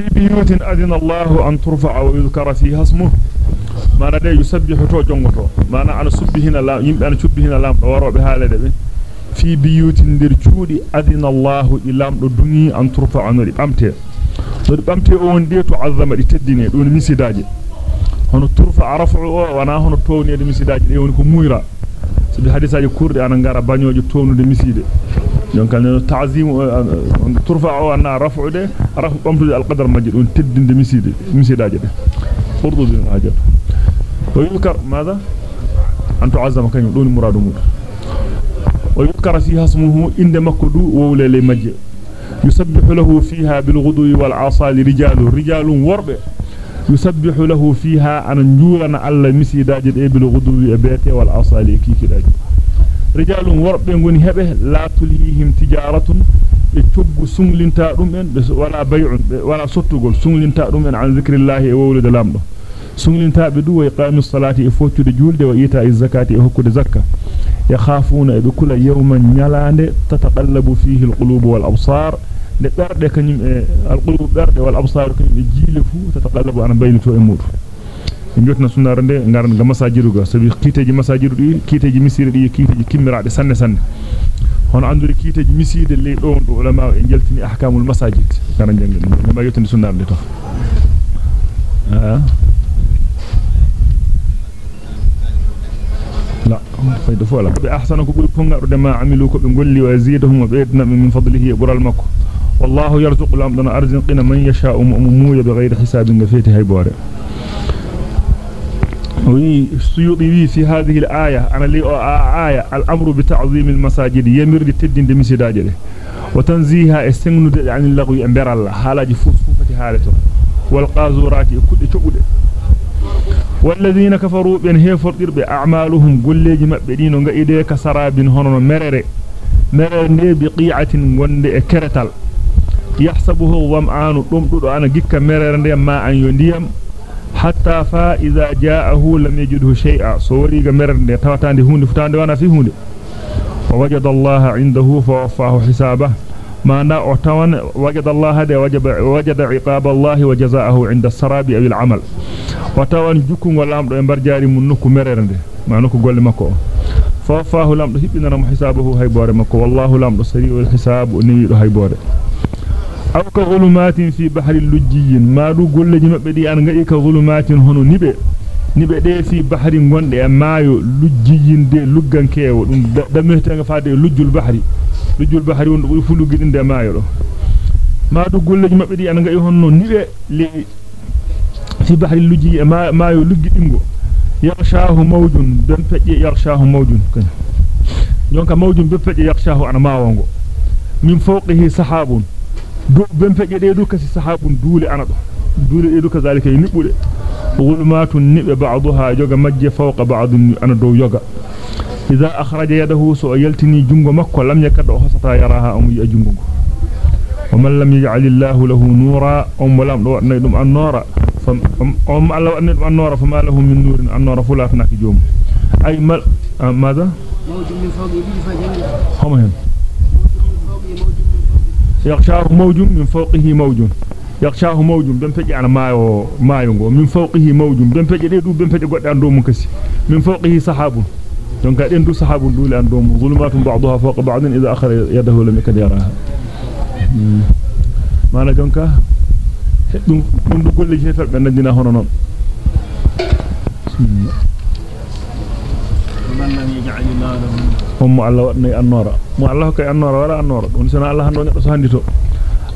في بيوت أذن الله أن ترفع ويذكر فيها اسمه. ما ندى يسبح تو جونغتو ما أنا أنا سبحنا لا يمكن أنا سبحنا لا ورو بحالة دبي في بيوت ندير أذن الله إلام دوني أن ترفع نوري بامتي نوري بامتي أون دي تعظم تديني. دون arafu o wana hono townede misidaji de woni ko muyra so bi hadisaji kurde ana ngara bañojo townude miside donc al ta'zim turfa o ana rafude rafu bamtude al qadar majid on teddinde miside misidaji de furdu bin hajat wa yuzkar madha an tu'azzama kanyum doni muradu mud wa yuzkar fiha ismuhu inda makudu wawla le majid fiha bil ghudwi wal 'asali rijalun rijalun warbe يسبح له فيها أن نجولنا على مسيداج غدوي أبيته والأصالي كيكداج رجال ورب غني هبه لا تلهيهم تجارة يتوب سنلنتا دومن ولا بيع ولا سوتغول سنلنتا دومن عن ذكر الله وولد لامدو سنلنتا بدو وإقام الصلاة يفوتو جولد وإيتاء الزكاة يحكو زكاة يخافون بكل يوم نيلاند تتقلب فيه القلوب berde wal absar. Kanyum e jile fu tataqallabu ana baynito e mudu en jotna sunnare de ngaran ga masajidu ga sabi kiteji masajidu di kiteji misire di kiteji kimmiraade sanne sanne hono anduri kiteji miside le do do ulama e jeltini ahkamul masajid ngaran jangen ne ma yotni sunnare de to ah لا فايده فولا بأحسن كبر كونغارو ما عملوا كو بغولي ويزيدهم وبيدنا من فضله برال مكو والله يرزق الأمدن أرزقنا من يشاء مؤموية بغير حساب نفيته هيبوره وي في هذه الآية أنا لي آية الأمر بتعظيم المساجد يمر لتدين دمسداجه وتنزيها استغنود عن اللغو امبر الله. حالاجي فوففتي حالته والقازورات كد تشغده والذين كفروا بين بأعمالهم غوليجي مابbe dino ngaide kasarabin hono merere merere biqi'atin gonde keretal يحسبه الظمآن دمدو أنا جيكا مرر an yo ndiyam حتى فا إذا جاءه لم يجده شيئا. صوري جمرني تواتاني هوني فتاني وأنا في هوني. ووجد الله عنده فوفاه حسابه. ما نا اوتوان وجد الله هذا وجب وجد عقاب الله وجزاءه عند السراب أو العمل. وتوان جكم ولام دو امبرجاري منكو مررند ما نكو غول ماكو. فوفاه لام حسابه هاي بور ماكو. والله لام دو سري الحساب نيدو هاي بور aw ka zulumatin fi bahri lujjiyin ma du golleji mabbe di an ngai ka zulumatin hono nibe nibe de fi bahri gonde e maayo lujjiyin de luggankeewo dum damete nga faade lujjul bahri lujjul bahri won do fu luggidinde maayo do ma du golleji mabbe di an ngai honno nibe li fi bahri lujji e maayo luggidingo yarshahu mawjun dan pejje yarshahu mawjun kan jonka mawjun be pejje yarshahu ana maawongo min fawqihi sahabun do bempeje de du kasi sahabun duule anado duule e du kazalika nibude gulmatun nibe ba'daha joga majje fawqa ba'd ana do yoga idha akhraja yadahu so yaltini jungo makko lam yakad hosata yaraha am yi jungo ومن لم يجعل الله له نورا ام لم دو نيدum annora fam um Allah wadni dum annora fama lahu min nurin annora fulatnaki joom ay mal ماذا موجود من فوق يجي فجنة هم هم يغشاه موج من فوقه موج يغشاه موج بن فجي أنا مايو مايو غو من فوقه موج بن فجي دي دو بن فجي godde ando mun kasi min fawqihi sahabun donc den du sahabun dule ando mun zulumatun ba'daha fawqa ba'din idha akhara yadahu lam yakad yaraha mana jonka dum dum du golle jeetal be nandina hono non man lam yaj'al lahu هم الله ودني النور مو الله كي النور ولا النور ونسنا الله ندو سانديتو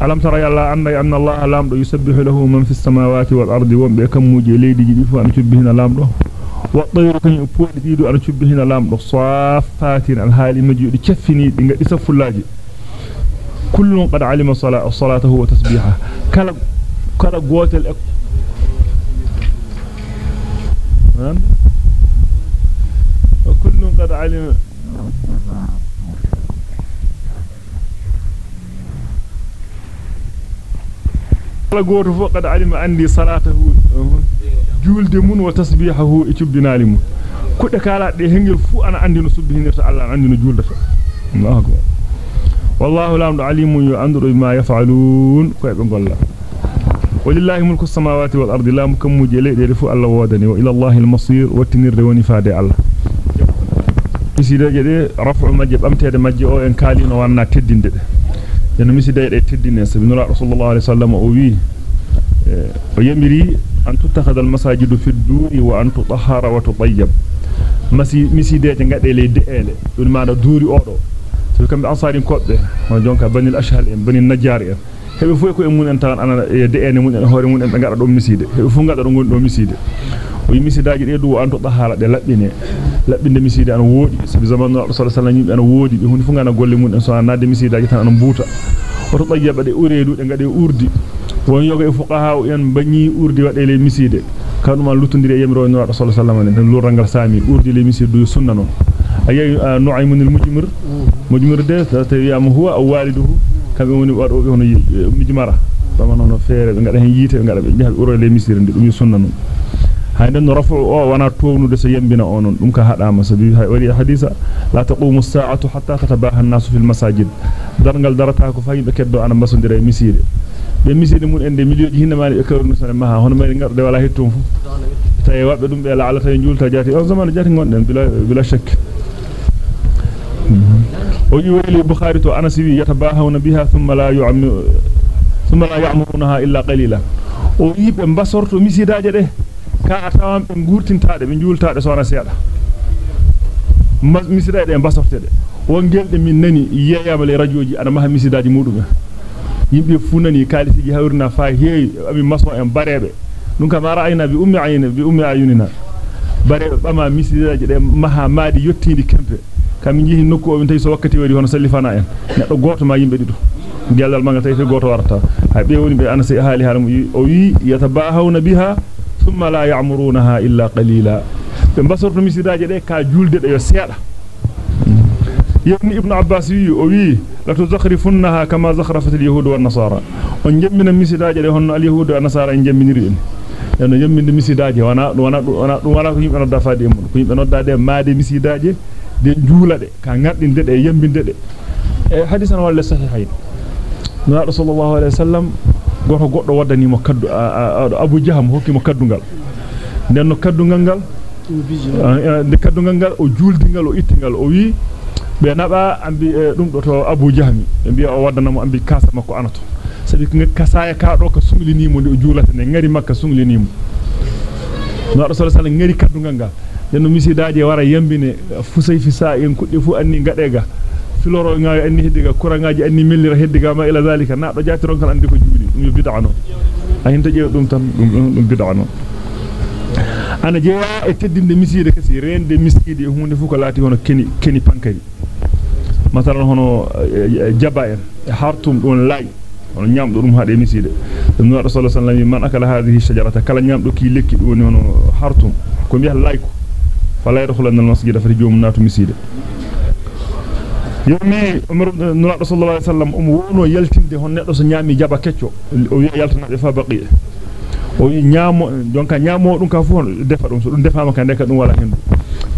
alam tara yalla anna anna allah lamdo yusabbihu lahu man fis samawati wal ardi wambe kam muje leydi jidi fu an cubbihina lamdo wa tayru kan puudi didu an cubbihina lamdo safatin al hali majudi ceffini di ngadi safullaji kullun qad alima salatahu wa tasbiha kala kala gotel kullun qad alima goto fu qad alima andi salatahu julde mun wa tasbihahu e cubbinali mun kudde kala de hengel fu ana andi no subbihinirta Allah andi no juldata Allahu akbar wallahu lamdu alimun yu anduru ma yaf'alun ko be golla ولله ملك السماوات والارض لا مكموجي ليدي fu Allah wodani wa ila Allah al-masir wattinirde woni faade Allah misidaje de rafu majje bamtede majje o en kalino wanna teddinde de en misidaje de teddine sabina rasulullah alaihi wasallam o wi o yamiri an tuttakhadha al-masajid fi ad-duri wa an tutahhara wa tutayyib masi misidaje ngade le deele dun maana duri odo so kambe ansari kobbe on jonka banil ashhal en banil najjar en hebe fu ko en mun en tan ana deene mun en hoore mun en be ngada do miside hebe fu ngada do gon do miside yi misidaaji de du anto dahara de labbine labbinde miside an woodi sabi zamanu rasul sallallahu alaihi wasallam an woodi be hunde fu ngana golle mun en so naade misidaaji tan an buuta oto tayyaba de ureedu de ngade urdi won yoga e fuqaha en bañi urdi wade le miside kanuma lutundiri yemiro no rasul sallallahu alaihi wasallam lu rangal sami urdi le miside du sunna non ayay nu'aymun al-mujmir mujmir de tawiyam huwa aw waliduhu kambe woni wado be hono mijmara bama non feere be ngada hen yite be ngada be jaha uro le miside dum sunna non hayde no rafu o wana townude so yembina onon dum ka hadama sabi wari hadisa la taqumu as-sa'atu hatta tatabaha an-nasu fil masajid dargal darata ko fayi be keddo ana masondire miside be miside mun ende milioji hinna mali e kawrno sone maha hono mari ngarde wala hettum fu tay wabbe dum be la ala tay julta jati on zaman jati gonden bila bila shak o yiweli bukhari to anas wi yatabahawna biha thumma la yu'ammu thumma la ya'murunaha illa qalila o yibe mbasorto misidaaje de ka atawam be gurtintaade be jultaade sona seeda misidaade e basortede won gelde min nani yeyama le radioji ana maha misidaaji mudum yimbe funani kalisiji hawrina fa heewi ami maso en barebe dum kam ra'ayna bi ummi ayna bi ummi ayunina barebe bama misidaaji de maha maadi yottindi kempe kam jihi nokku o tay so wakkati wari hono sallifana en neddo goto ma yimbe dido gelal manga fe goto warata hay be woni be anasi haali haala o wi yatabahawna biha qalila be basorto misidaaje de ka julde de yo seeda yabni ibn abbas wi o wi la tuzakhrifunha kama zakhrafat al-yahud wan nasara on jemmina misidaaje de honno al-yahud wan nasara en jemminiri en en jemminde misidaaje wana wana wana wana ko yimbe nodda faade mun ko yimbe nodda de maade misidaaje de juulade ka ngardinde de yembinde de e hadisan wala sahihayn na rasulullah alaihi wasallam goto goddo waddani mo kaddu abu jaham hokki mo kaddungal. Den no kaddungal gal de kaddungal gal o juuldingal o ittingal o wi be naba ambi dum do to abu jahmi be biya o waddana mo ambi kasa makko anato. Sabi ko kasaya ka do ka sunglini mo o juulata ne ngari makka sunglini mo no rasul sallallahu alaihi ngari kaddungal gal den no misidaaje wara yambine fusay fi sa en kudde fu anni ngadega filoro ngaawi anni heddiga kurangaaji anni mellira heddiga ma ila zalika na do jati ron kan andi ko juuli dum yo bid'a non ayin to jeew dum tan dum dum bid'a non ana jeeya e teddinde miside kasi rende miside e hunde fu ko laati hono keni keni pankari masalan hono jaba en e hartum don lay hono nyamdo dum haade miside dum no rasul sallallahu alaihi man akala hadhihi shajarata kala nyamdo ki lekki dum hono hartum ko biya layko fala yadkhulanna al-masjid fa jom natu miside yomi umar nura sallallahu alaihi wasallam um wono yaltinde hon neddo so nyami jaba kecco o yaltana be fa baqi o wi nyamo donka nyamo dum ka fu defa dum so dum defama ka ndeka dum wala hendu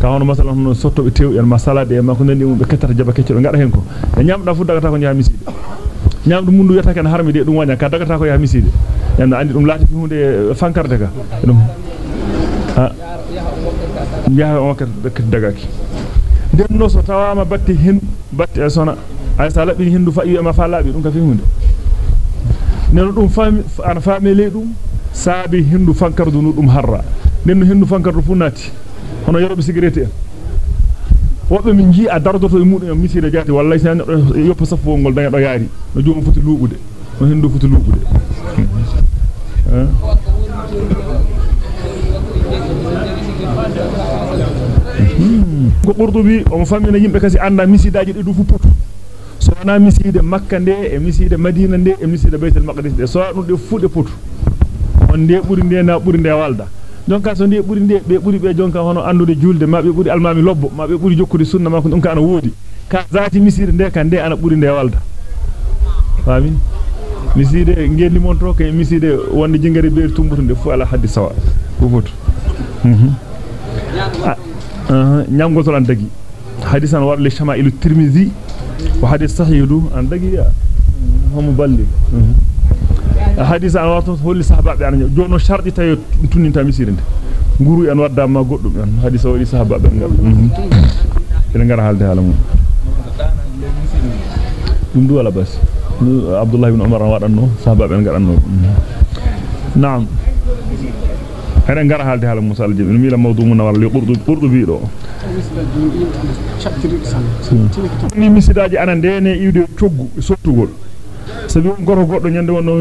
ka hono masalan hono sotto be tew en masalade e makko nandi um be kettata jaba kecco be ngada hen ko e nyamda fu dagata ko nyami miside nyamdu mundu yata ken harmi de dum wanya ka dagata ko ya miside yanda andi dum lati fi hunde fankarde ka dum ha yaha on ka dagaki denno so tawama batti hin batti e sona ay sa labi hindu fa ma fa labi dum ka fi hunde neno dum fami ana fami le dum saabi hindu fankardu nu dum harra nenno hindu fankardu funati hono yorobe cigarette en wobbe min ji a dardoto e mudum misire jati wallahi san yoppa safo ngol daga do yaari no joom futi luubude no hindu futi luubude ko qurtubi o famina yimbe kasi anda misidaaji de du fu potu so wana miside makka nde e miside madina nde e miside baytul maqdis de so dum de fude potu on nde buri nde na buri nde walda jonka so nde buri nde be buri be jonka hono andude julde ma be buri almami lobbo ma be buri jokkude sunna ma ko dum ka ana wodi ka zati miside nde kan nde ana buri nde walda fami miside ngendi mon to kay miside wonde jingare be tumbutunde fu ala haddi sawa fu fotu mhm nyamgotol an dagi hadisan warle shamailu tirmizi wa hadis sahihu an dagi ya homo balli hadisa an wato holli sahababe an jono shardi tay tunninta misirinde nguru en wadda ma goddum en hadisa wali sahababe ngal ene ngara halde hala mum dum du wala bas abdullah ibn umar wadanno sahababe en ngadanno na'am aljibi mi la mawdu mun wala li qurdu qurdu bi do ni misidaaji ana ndene iwde coggu sottugol sabi goro goddo nyande wonno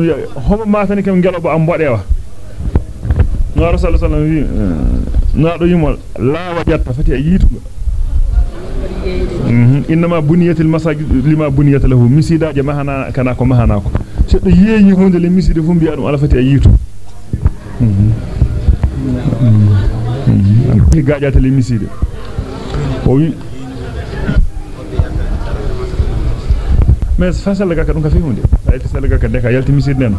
homo matani kam gelobo am bodewa no rasul sallallahu alaihi wasallam na do yimol la wajatta fati yiitugo innama buniyatil masajid lima buniyat lahu misidaaje mahana kana ko mahana ko seddo yeeyi hunde le miside fu bi'a dum ala fati yiitu ni gaajata le miside o wi mais fasal ga ka dum ka fi hunde ay fasal ga ka de ka yalti miside nen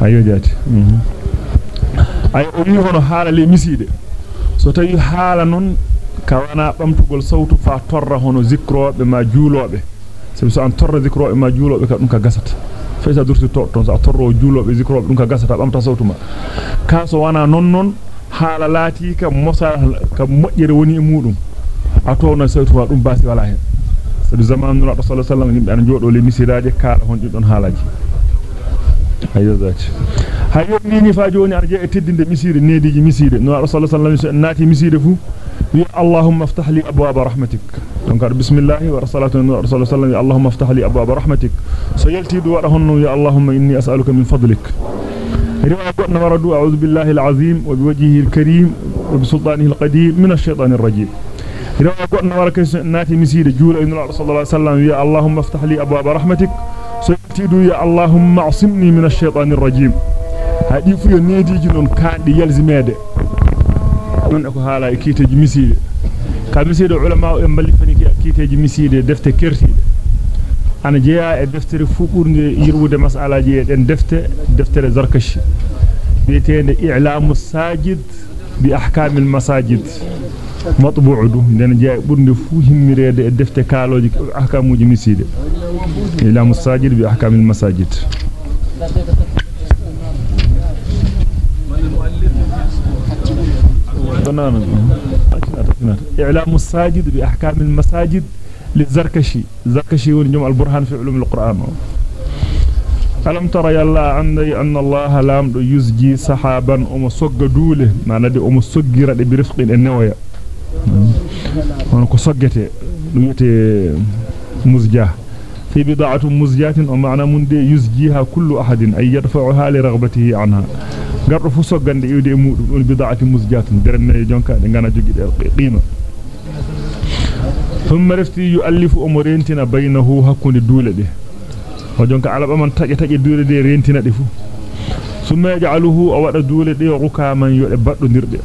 ayo jaati ay o wi hono haala le miside so tawi haala non ka wana bamtugol sawtu fa torra hono zikrobe ma juulobe sabi so an torra zikrobe ma juulobe ka dum ka gasata faysa durti to ton sa torro juulobe zikrobe dum ka gasata bamta sawtu ma ka so wana non non haala laati ka mosa ka mojjere woni e mudum a towna sawtu wa dum basi wala hen sabi zamanu rasul sallallahu alaihi wasallam yimbe an jodo le misiraaje kala hon didon haalaji ayo zati hayo ni fa joni arje e teddinde misire nediji misire no rasul sallallahu alaihi wasallam naati misire fu wi allahumma iftah li abwaab rahmatik donc bismillah wa salatu rasul sallallahu alaihi wasallam allahumma iftah li abwaab rahmatik so yaltidu wada honno ya allahumma inni as'aluka min fadlik رواية قلنا أعوذ بالله العظيم وبوجهه الكريم وبسلطانه القديم من الشيطان الرجيم. رواية قلنا وركس ناتي مسيد إن الله صلى الله عليه وسلم يا اللهم افتح لي أبواب رحمتك سيبتدوا يا اللهم اعصمني من الشيطان الرجيم. هذه في نيدي جنون كان دي يلزميد من أكو حالا كيتج مسيد كمسيد علماء ينبلي فني كيتج مسيد دفت كرتيد ana jeya e deftere fu burde yirwude mas'alaji e den defte deftere zarkashi bietende i'lamu sajid bi ahkam al masajid matbu'u den jeya burde fu himmirede e defte kaloji ahkamuji miside i'lamu sajid bi ahkam al masajid إعلام الساجد بأحكام المساجد للزركشي زركشي ونجم البرهان في علوم القرآن. ألم ترى يلا عندي أن الله لام يزجي سحابا أم صق دولة؟ ما ندي أم صقرة برفق النوية ونكو نيتي مزجاة. في بضاعة مزجات ومعنى من دي يزجيها كل أحد أي يدفعها لرغبته عنها. قرر فسوغان دي يودي بضاعة مزجات درن جونكا. دي غانا جوغي قيمة ثم رفتي يؤلف أمرينتنا بينه هكون دولة دي. وجونك على بمن تاجي تاجي دولة دي رينتنا دي فو. ثم يجعله أولا دولة دي ركاما يؤلبط نرد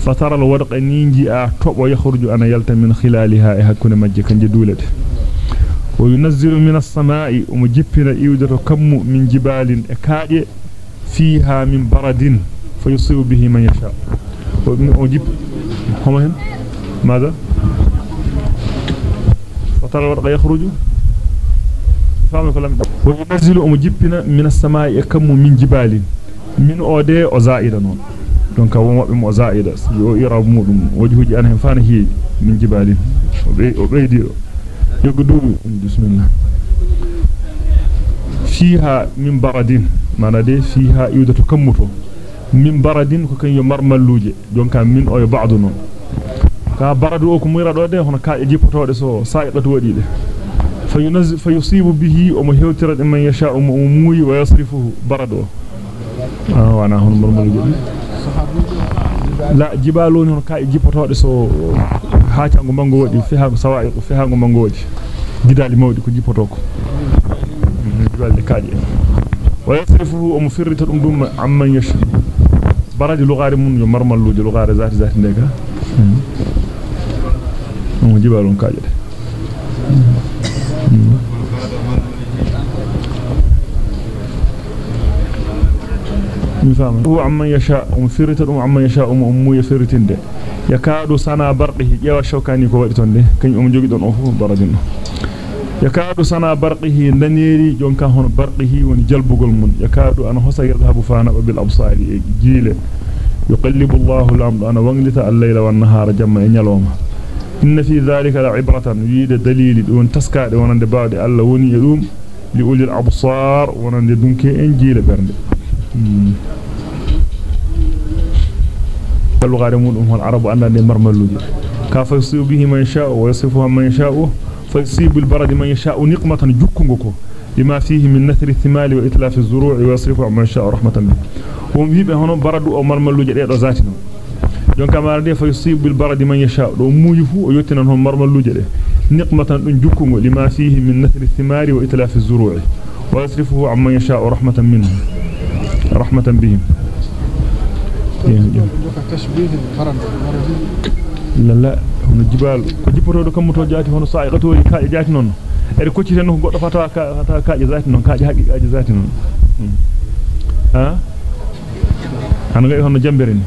فترى الورق نينجي أعطب ويخرج أنا يلت من خلالها هكون مجيكا دولة دي. وينزل من السماء ومجبنا إيودة كم من جبال أكاد فيها من برد فيصيب به من يشاء. وجب هم ماذا؟ فترى الورق يخرج. فهم كلام وينزل ومجبنا من السماء كم من جبال. من أودي أزائد نون. mo zaida yo ira mudum wajhuji an hen fana hi min jibalin o beedi يقدو. بسم الله. فيها من بردين ما دي فيها يودة كمتو من بردين كو كان يمرملوجي دونك من أو بعض نون. Ka baradu o ko muyra de hono kaaje jippotode so saayidatu wadi de fayunaz fayusibu bihi o mo hewtira de man yasha o mo muuyi wa yasrifuhu baradu ah wana hono marmaluji la jibalu non kaaje jippotode so haacango mango wodi fihago sawa'i fihago mango wodi gidali mawdi ko jippoto ko gidali kaaje wa yasrifuhu um firrita dum dum amman yash baraji lugari mun yo marmallude lugari zati zati ndega um jibalon kaaje de mi fama hu amman yasha um firrita dum yasha um um yafirtinde yakaadu sana bardihi jewa shokani ko wadi tonde kany um jogi don o fu baradin yakadu sana barqihi daneri jonka hono barqihi woni jalbugol mun yakadu ana hosa yadhabu fana bil absari e jile yuqallibu Allahu al-amra ana wanglita al-layla wan-nahara jamma e nyaloma إن في ذلك لعبرة. يريد دليل دون تسكاد ونند بعد الله وني يدوم لأولي الأبصار ونند دونك إنجيل برند قالوا غارمون أمه العرب أن لن مرمل كاف يصيب به من يشاء ويصفها من يشاء. فيصيب البرد من يشاء نقمة جكنكو. لما فيه من نثر الثمال وإتلاف الزروع ويصرف عما يشاء رحمة منه. ومهيب هنا برد أو مرمل جديد ذاتنا. Jonka marade fa yusibu al barad man yasha'u do muuyi fu o yottinan hon marmalluji de niqmatan dun jukkungo lima fihi min nathri thimari wa itlaf az-zuru'i wa yasrifuhu man yasha'u rahmatan minhu rahmatan bihim لا لا hono jibal ko jippoto kam to jaati hono sa'iqato yi kaaje jaati non ere kocciten no goddo fata fata kaaje zaati non kaaje haqiqaaje zaati non ha an ngai hono jambere ni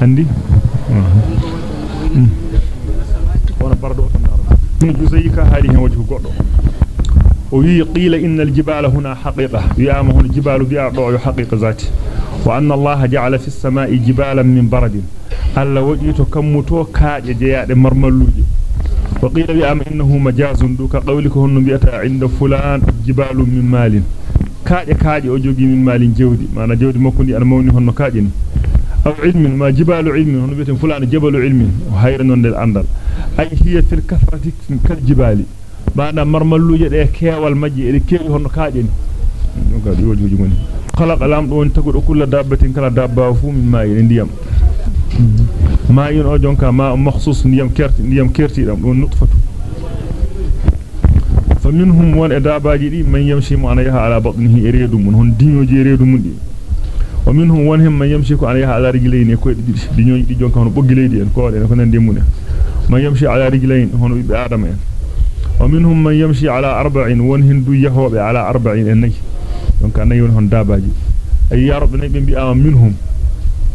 andi wona bardo tan daro ni jusayi ka haali hen wajhu goddo o wi qila innal jibala huna haqiqa yama hono jibalu bi'a do yo haqiqa zaati wa anna allaha ja'ala fis samaa'i jibalan min baradin alla wajito kammuto kaaje jeyaade marmalluje wa qila bi am innahu majazun du ka qawlika honno bi'ata 'inda fulan jibalun min malin kaaje kaaje o jogi min malin jewdi mana jewdi makko ndi an mawni honno kaaje ni jabalu ilmin hayra non del andal ay hiya fil kathrati kal jibali bana marmalluje de keewal majji e keewi honno kaaje ni donc di wajuji ngoni خلق لام دون تغدو كل دابه كلا من yin o jonka ma makhsus ndiyam kerti ndiyam kerti dam don nutfatu faminhum won e dabaji di man yamshi mu ana yaha ala batnihi eredu mun hon dinyoji eredu mun di wa minhum won him man yamshi ko ana yaha ala rijlayni ko di dinyoji di jonka hono boggi leydi en ko de ko nande mun man yamshi ala rijlayni hono bi adama en wa minhum man yamshi ala arba'in won hindu yahobe ala arba'in en nay donc anayi won hon dabaji ay yarobe nay be bi'a minhum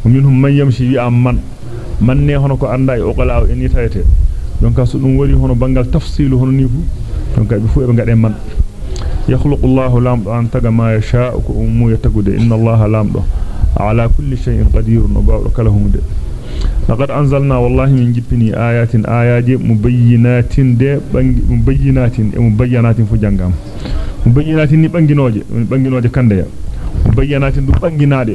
minhum man yamshi bi'a man man ne hono ko anda e oqala en yitayete donc so dum wari hono bangal tafsilu hono ni fu donc be fu e ngade man yakhluqu Allahu lamdo an على كل شيء قدير وبارك لهم ده. لقد أنزلنا والله من جبني آيات آيات مبينات مبينات مبينات في جنجام مبينات نبنجنوجي نبنجنوجي كندي مبينات نبنجناد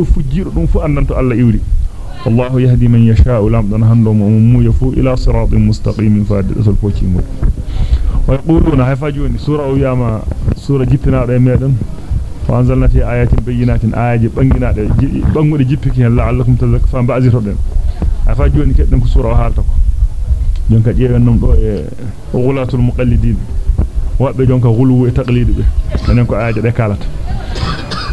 نفجير نفو أننتو الله يوري. الله يهدي من يشاء لامدن هندوم ومو يفو إلى صراط مستقيم فادي أسل فوشي ويقولون هفاجون سورة ياما سورة جبتنا رميدن وأنزلنا في آيات بينات آيات بنجنات بنجنات جيبك لعلكم تذك فان بأزي ربهم أفاجوا أنك أدنك سورة وهارتك. جنك جيبا نمضوا إيه، غلاة المقلدين. وابا جنك غلو تقليد به. أنك آيات ذكالت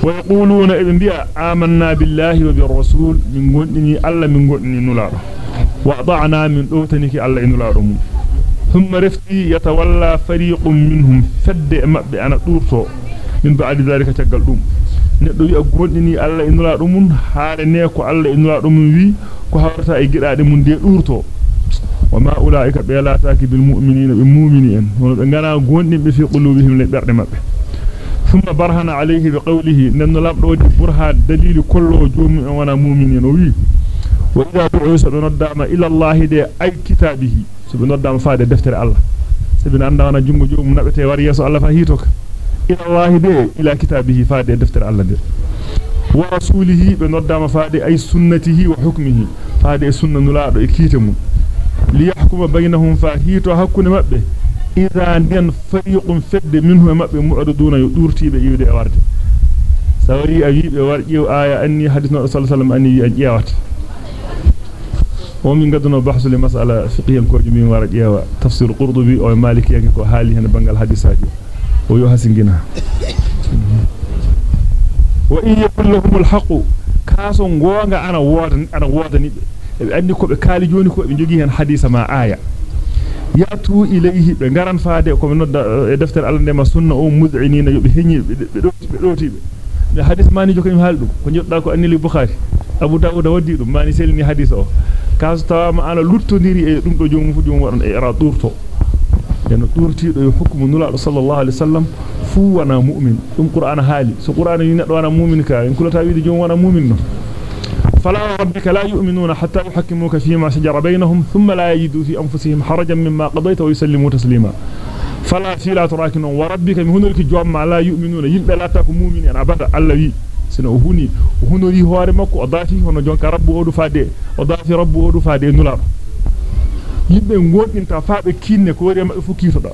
ويقولون ابن بيا آمنا بالله وبالرسول من قدني ألا من قدني نلار وأضعنا من أوتنك ألا نلار ثم رفتي يتولى فريق منهم. فد مأبئ أنا طورتو min ba'di dhalika tagal dum neddo wi gondini alla inulaado mum haare ne ko alla inulaado mum wi ko hawrata e gidaade mum de durto وما أولئك بيلاتاك بالمؤمنين بالمؤمنين ونغانا غوندين في قلوبهم لبرد مبه ثم برهن عليه بقوله نن لام دو برهان دليل كله جوم وأنا مؤمنين وي واذا دعوا سنودام إلى الله دي اي كتابه سبنودام فاد دفتر الله سبن اندا وأنا جونغو جوم نبته war yeso Allah fa hitoka إلى الله به. إلى كتابه فادي دفتر الله به ورسوله بنردام فادي أي سنته وحكمه. فادي سنة نلاعب إكيتم ليحكم بينهم فاهيت وحكم مأبه إذا نين فريق فد منه مأبه مؤردون يؤدورتي بإيود أورده سوري أجيب أورده آية أني حدثنا صلى الله عليه وسلم أني أجيبت ومن قدنا بحث لمسألة فقه الكوجمين ورد يوا. تفسير قرضبي أو مالكي أنكو حالي هنا بنغال حديثاتي qurtubi o maliki yanke ko hali hen bangal hadisaji o yo hasingina wa in yakul lahum alhaq kaso gonga ana woda ana wodani be andi ko be kaali joni ko be jogi hen hadisa ma aya yatu ilayhi be garan faade ko be nodda e defter Allah ndema sunna o mud'inina yobe henyi be doti be doti be be hadis mani jokani eno durtido e hukmu nulaado sallallahu alaihi wasallam fu wana mu'min dum qur'ana haali so qur'ana ni neddo wana mu'min ka en kulata wiide jom wana mu'min no فلا ربك لا يؤمنون حتى يحكموك فيما شجر بينهم ثم لا يجدوا في أنفسهم حرجا مما قضيت ويسلموا تسليما فلا فيلا تراكن وربك من هنالك جواب لا يؤمنون يبقى لا تكون مؤمنين أبدا الله ي sino o huni hunori hoore makko o daati hono jonka rabbu odu faade o daati rabbu odu faade nulaado yimbe gondinta faabe kinne ko wari mabbe fu kitoda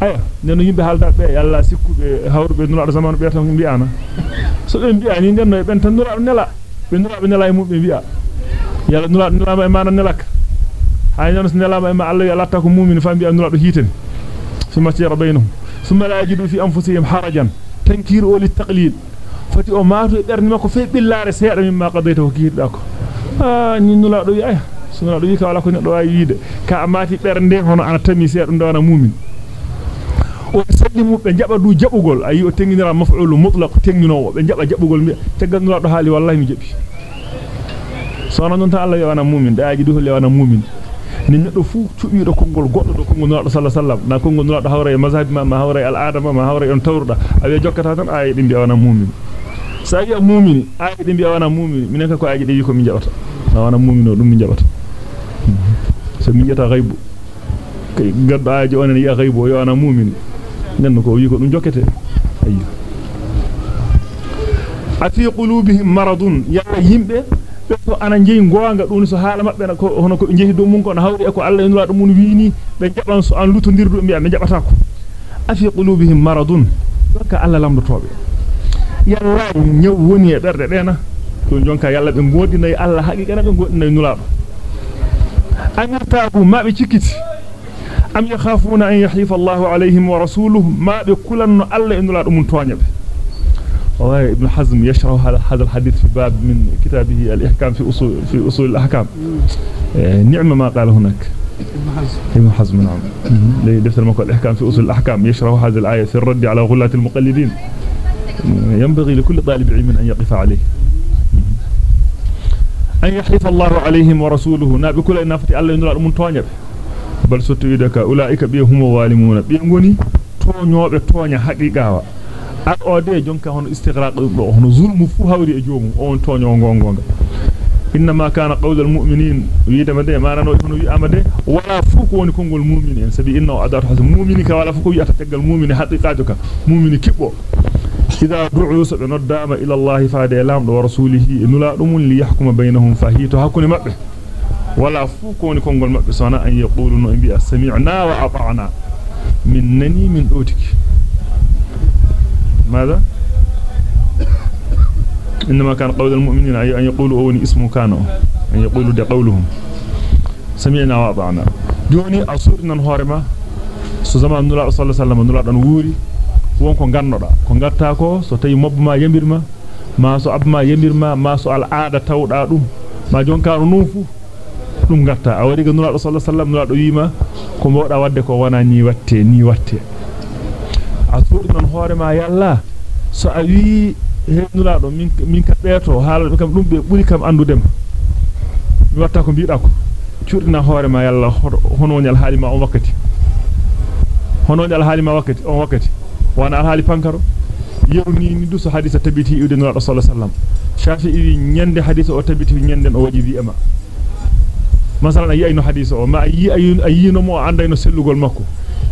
aya neno yimbe halda be yalla sikkube hawrube nulaado zamanu be tan bi'ana so be bi'ani den no ben tan nulaado nela be nulaado nela e mumbe bi'a yalla nulaado nela e mana nelaka hay non nela e ma Allah yalla ta ko mu'min fa bi'a nulaado hitene summa tira bainahum summa la yajidu fi anfusihim harajan tankiru li taqlil fati o maatu e berni makko fe billare seeda mimma qadayta ko kiirda ko ah ni nulaado wi aya sunna do wi ka wala ko neddo wawi wiide ka amati bernde hono ana tami seedo ndona mumin o sallimu be jaba du jabugol ayi o tenginira maf'ul mutlaq tenginowo be jaba jabugol mi teggandura do haali wallahi mi jabi sono non ta Allah yawana mumin daaji du le wana mumin ni neddo fu cubiido kongol goddo do kongol nulaado sallallahu alaihi wasallam na kongol nulaado hawra e mazhab ma hawra e al adama ma hawra on tawruda awi jokkata tan ayi dimbi wana mumin sa yi mu'mini ayi dimbi wana mu'mini minen ka ko ayi dewi ko mi jabata wana mu'mino dum mi jabata so mi yata ghaibu kay gaddo aaji onen ya ghaibu yo ana mu'min nenno ko wi ko dum jokkete ayyo afi qulubihim maradun yalla yimbe be to ana jeyi gonga dun so haala mabbe ko hono ko jehi do mun ko na hawri e ko Allah enura dum mun wiini be jaban so an lutondirdu be be jabata ko afi qulubihim maradun ka Allah lamdotobe yalla nyaw woni e berde dena don jonka yalla be godinay Allah haqiqa be godinay nulaado أم يرتابوا ما بشكت أم يخافون أن يحيف الله عليهم ورسوله؟ ما بكلن ألا إنه لا أمون توانيب والله ابن حزم يشرح هذا الحديث في باب من كتابه الإحكام في أصول, في أصول الأحكام. نعم ما قال هناك. ابن حزم نعم. دفتر مقال الإحكام في أصول الأحكام. يشرح هذه الآية في الرد على غلة المقلدين. ينبغي لكل طالب علم أن يقف عليه. Tuwida ka ulaika bi humu walimuna bi ngoni tonyobe tonya haqiqawa ak o de jonka hono istighraq do hono zulmu fu hawri e joomu on tonyo gongonga inma kana qawlul mu'minin wiida made marano hono wi amade wala fu ko woni kongol mu'minin sabi inna adatu hasu mu'mini ka wala fu ko wi'ata tegal mu'mini haqiqatu ka mu'mini kibbo إذا دعوا سبندام إلى الله فادي لام ورسوله. نلا دم ليحكم بينهم فهيتو. هكون مبه. ولا فوكوني كونغول مبه. سنا أن يقولوا نو بي سمعنا وأطعنا. منني من أوتك. ماذا؟ إنما كان قول المؤمنين أن يقولوا أوني اسمه كانوا أن يقولوا دي قولهم. سمعنا وأطعنا. جوني أصورنا نهارما. zaman nula sallallahu alaihi wasallam nula dan wuri wonko gannoda ko gatta ko so tawi mobma yambirma ma so abma yambirma ma so al aada tawda dum ma jonka no nufu dum gatta a wari ga nulado sallallahu alaihi wasallam wima ko mboda wadde ko wana ni watte ni watte a tuudi non hoore ma yalla so a wi nulado min min ka beeto haala kam dum be buri kam andudem mi watta ko biida ko cuurdina hoore ma yalla hono nyal halima on wakkati hono nyal halima wakkati on wakkati وأنا هالي فانكرو. يومي ندوس حديث تبيتي يودن الله صلى الله عليه وسلم. شافي نيند حديث أو تبيتي نيند أو وجيبي أما. مثلا اي اينو حديث أو ما اي اينو أي مو عندينو سلوغول مكو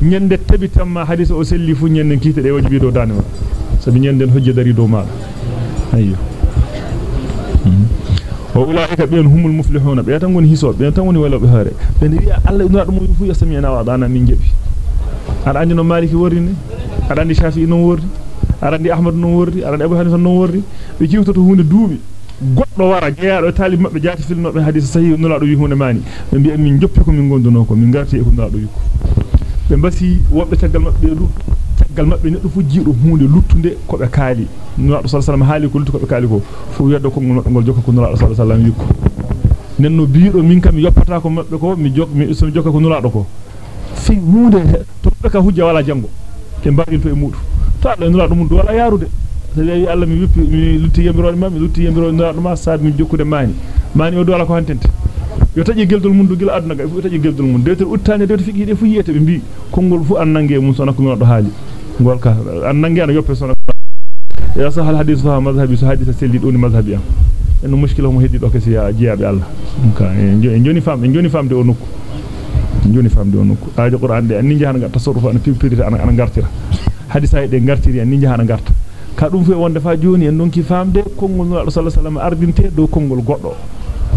نيند تبيتم ما حديث أو سلي فو نيند كيتا دي وجيبي دو دانيما سبي نيند حجي داري دو مال أيوه. وأولئك بين هم المفلحون. بيتنقون هيسو بيتنقون ولا بهاري. بين ريا الله ينادم يفو يسمينا وعدانا من جبي. على أنجنا مالك ورني ada andi shafi'i non wordi ada andi ahmad non wordi ada andi abu hanifa non wordi be jiwtoto hunde duubi goddo wara jeyaado talib mabbe jaati filnobe hadith sahih nula do wi hunde mani be mbi min joppi ko min gondono ko min garti e ko nula do wi ko be basi wobbe tagal mabbe du tagal mabbe neddo fu jiido hunde luttunde ko be kaali nula do sallallahu alaihi wasallam haali ko ko be kaali ko fu yeddo ko ngol jokka ko nula do sallallahu alaihi wasallam wi ko nenno biido min kam yoppata ko mabbe ko mi jok mi jokka ko nula do ko fi hunde to be ka hujja wala jango ke mbarinto e mudu to Allah nula dum wala yarude tawi Allah mi wippi mi lutti yembiro ma mi lutti yembiro nula dum sa mi jokkude mani mani o do ala ko hantente yo taji geldol mun du gila aduna ga fu taji geldol mun deter uttane de figi de fu yete be bi kongol fu an nange mun sona ko non do haali gol ka an nange an yoppe sona ya sahal hadith fa mazhabi so hadith selli doni mazhabi am en mushkila mo heddi do ke siya jiyabe Allah ka en joni fam en joni famde o nokku joni famde o nokku aajo qur'an de an ni jahana tasarrufa an pipirite an an gartira hadisa de gartiri an ni jahana garta ka dum fu wonde fa joni en donki famde kongol nula sallallahu alaihi wasallam ardinte do kongol goddo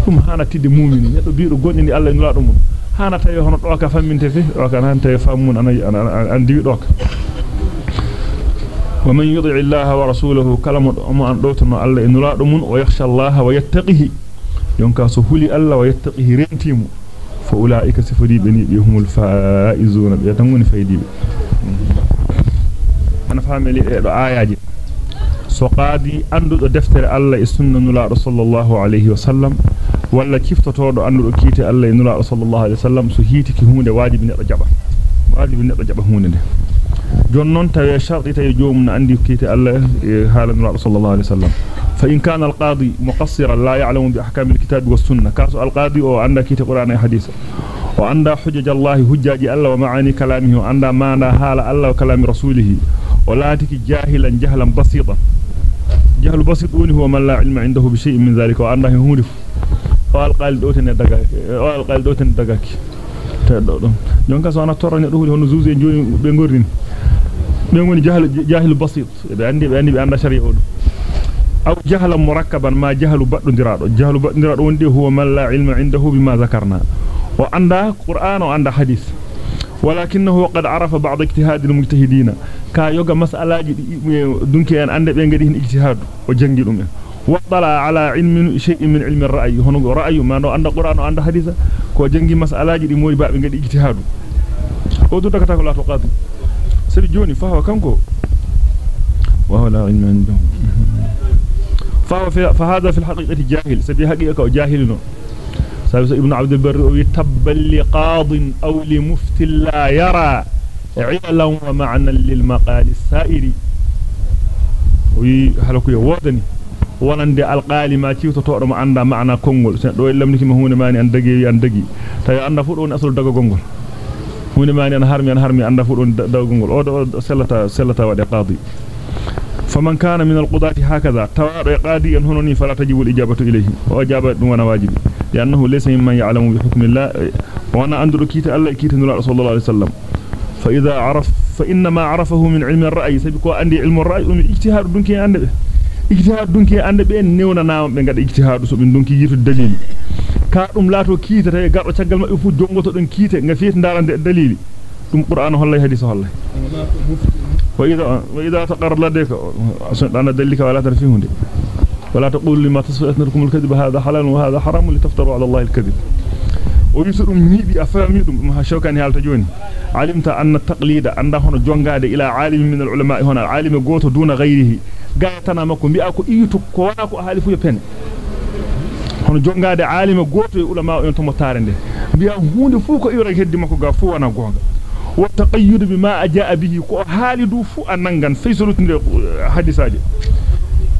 dum hana tidde mu'mini neddo biido gonnini Allah nula dum hana tawi hono do ka famminte fi do ka nan tawi fammun an an diwi do ka ومن يطع الله ورسوله كلام أما أن دوتنا الله إن لا ويخشى الله ويتقيه يونكا سهولي الله ويتقيه رنتيمو فأولئك سفري بني هم الفائزون. بيتمون فايدي أنا فاهم لي آياجي سقادي أندو دفتر الله السنة نلا رسول الله عليه وسلم. ولا كيف تطور أندو جنون تاوي شرط تاوي جوم عندي كيت الله حال النبي صلى الله عليه وسلم. فإن كان القاضي مقصرا لا يعلم بأحكام الكتاب والسنة. كاس القاضي أو عند كيت قرآن حديث. وعند حجج الله حجاج الله ومعاني كلامه. وعند معنى حال الله وكلام رسوله. ولا تك جاهلا جهلا بسيطا. جهل بسيط هو من لا علم عنده بشيء من ذلك. وعنده هورف والقال دوتن دغاك والقال دوتن دغاك أو جهل مركبا ما جهل بدن درادو جهل بدن درادو وندي هو ما لا علم عنده بما ذكرنا وعند قرآن وعند حديث ولكنه قد عرف بعض اجتهاد المجتهدين كيوغا مسألة دنكي أن أندي بيانجدهن اجتهاد وجنجلهم وطلع على علم شيء من علم الرأي. هنا رأي ما نو عند قرآن وعند حديث كو جنجي مسألة دي موي باب غادي اجتهاد. أو دو دكتا لا تقاضي سبي جوني فهو كانكو وهو لا علم عنده. فهو في فهذا في الحقيقة جاهل. سبي حقيقة جاهل سبي ابن عبد البر يتبل لقاض أو لمفتي لا يرى علا ومعنى للمقال السائر. وي هلكو يودني wonande alqali ma ciwtoto mo anda maana kongol sen do lamniki ma hunde mani an dagi an dagi tawi anda fu don asol daga gongol hunde mani an harmi an harmi anda fu don daga gongol o do sellata sellata wade qadi faman kana min alqudati hakaza tawado qadi en hononi fala tajibul ijabatu ilayhi o jaba dum wana wajibi li'annahu laysa mimman ya'lamu bi hukmi allah wana andu kita allah kita nula sallallahu alaihi wasallam fa idha araf fa inna ma arafahu min ilmi ar-ra'yi sabiqo andi ilmu ar-ra'yi um ijtihad dunki ande be newna naam be ngada ijtihad so be dunki yitu dalili ka dum laato kiita tay gardo caggal mabbe fu jongoto don kiite nga fiit darande dalili dum qur'an hollay hadith hollay wa idha wa idha taqarra ladayka dana dalika wala tarfihunde ولا تقول لما تصف أثنكم الكذب هذا حلال وهذا حرام لتفتروا على الله الكذب ويسر نيبي أفهمي ما شوكاني هالتا جوني علمت أن التقليد عنده هنا جونغاد إلى عالم من العلماء هنا عالم قوت دون غيره gaatana makko bi'a ko iitu ko wana ko haali fu yo pen hono jongaade alima goto e ulama on to motare nde bi'a hunde fu ko iwra heddi makko ga fu wana gonga wa taqayyud bima ajaa bihi ko haali du fu anangan faysolutinde hadisaaje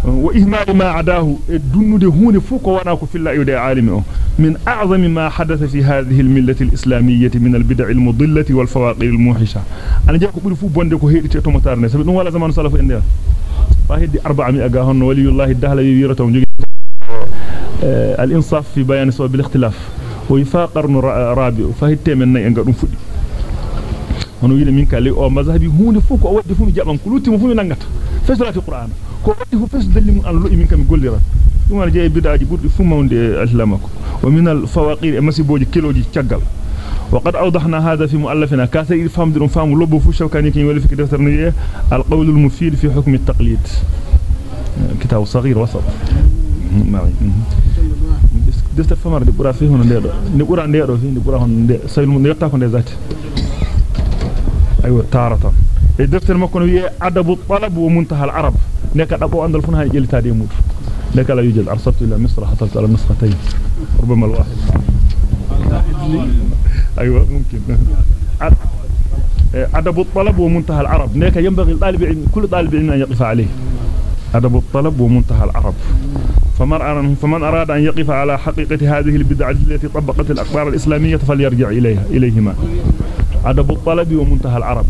wa ihmal ma adahu e dunnude hunde fu ko wana ko filla yude alimi o min a'zami ma hadatha fi hadhihi al-millati al-islamiyyah min al-bid'i al-mudillati wal fawaqir al-muhisha ana je ko buri fu bonde ko hedite to motare ne sabi dum wala zaman salafu ende فهدي 400 غاهن ولي الله الدهل ييرتهم جوج آه، الإنصاف في بيان سبب الاختلاف ويفاقر رابع. فهدي من ناي غدوم فدي هنو يدي منك لي أو مذهبي هوند فوك أو ودي فومي جابن. كلوتي مو فومي نانغات فسرا في القران كو ودي فو فس دليم أن لو يمين كان غولدي ران دوما جاي بيداجي بودي فوموند الاسلامكو ومن الفواقير مسيبوجي كيلوجي تشغال وقد أوضحنا هذا في مؤلفنا. كاثير فهم دون فهم لبو فو شوكاني كي ولي في ترنيه القول المفيد في حكم التقليد. كتاب صغير وسط. دست فمر دي برا فيه هنا ديدو دي برا ديدو في دي برا هون دي سيل من يتا كون ذات أيوه تارة. الدفتر ما كون وي أدب الطلب ومنتهى الأرب. نك دبو اندل فن هاي جلتا دي مود لك لا يوجد. أرسلت إلى مصر حصلت على نسختين ربما الواحد. أيوة ممكن. أدب الطلب ومنتهى الأرب. نيك ينبغي الطالب علم كل طالب علم أن يقف عليه. أدب الطلب ومنتهى العرب. فمن فمن أراد أن يقف على حقيقة هذه البدعة التي طبقت الأخبار الإسلامية فليرجع إليها إليهما. أدب الطلب ومنتهى العرب.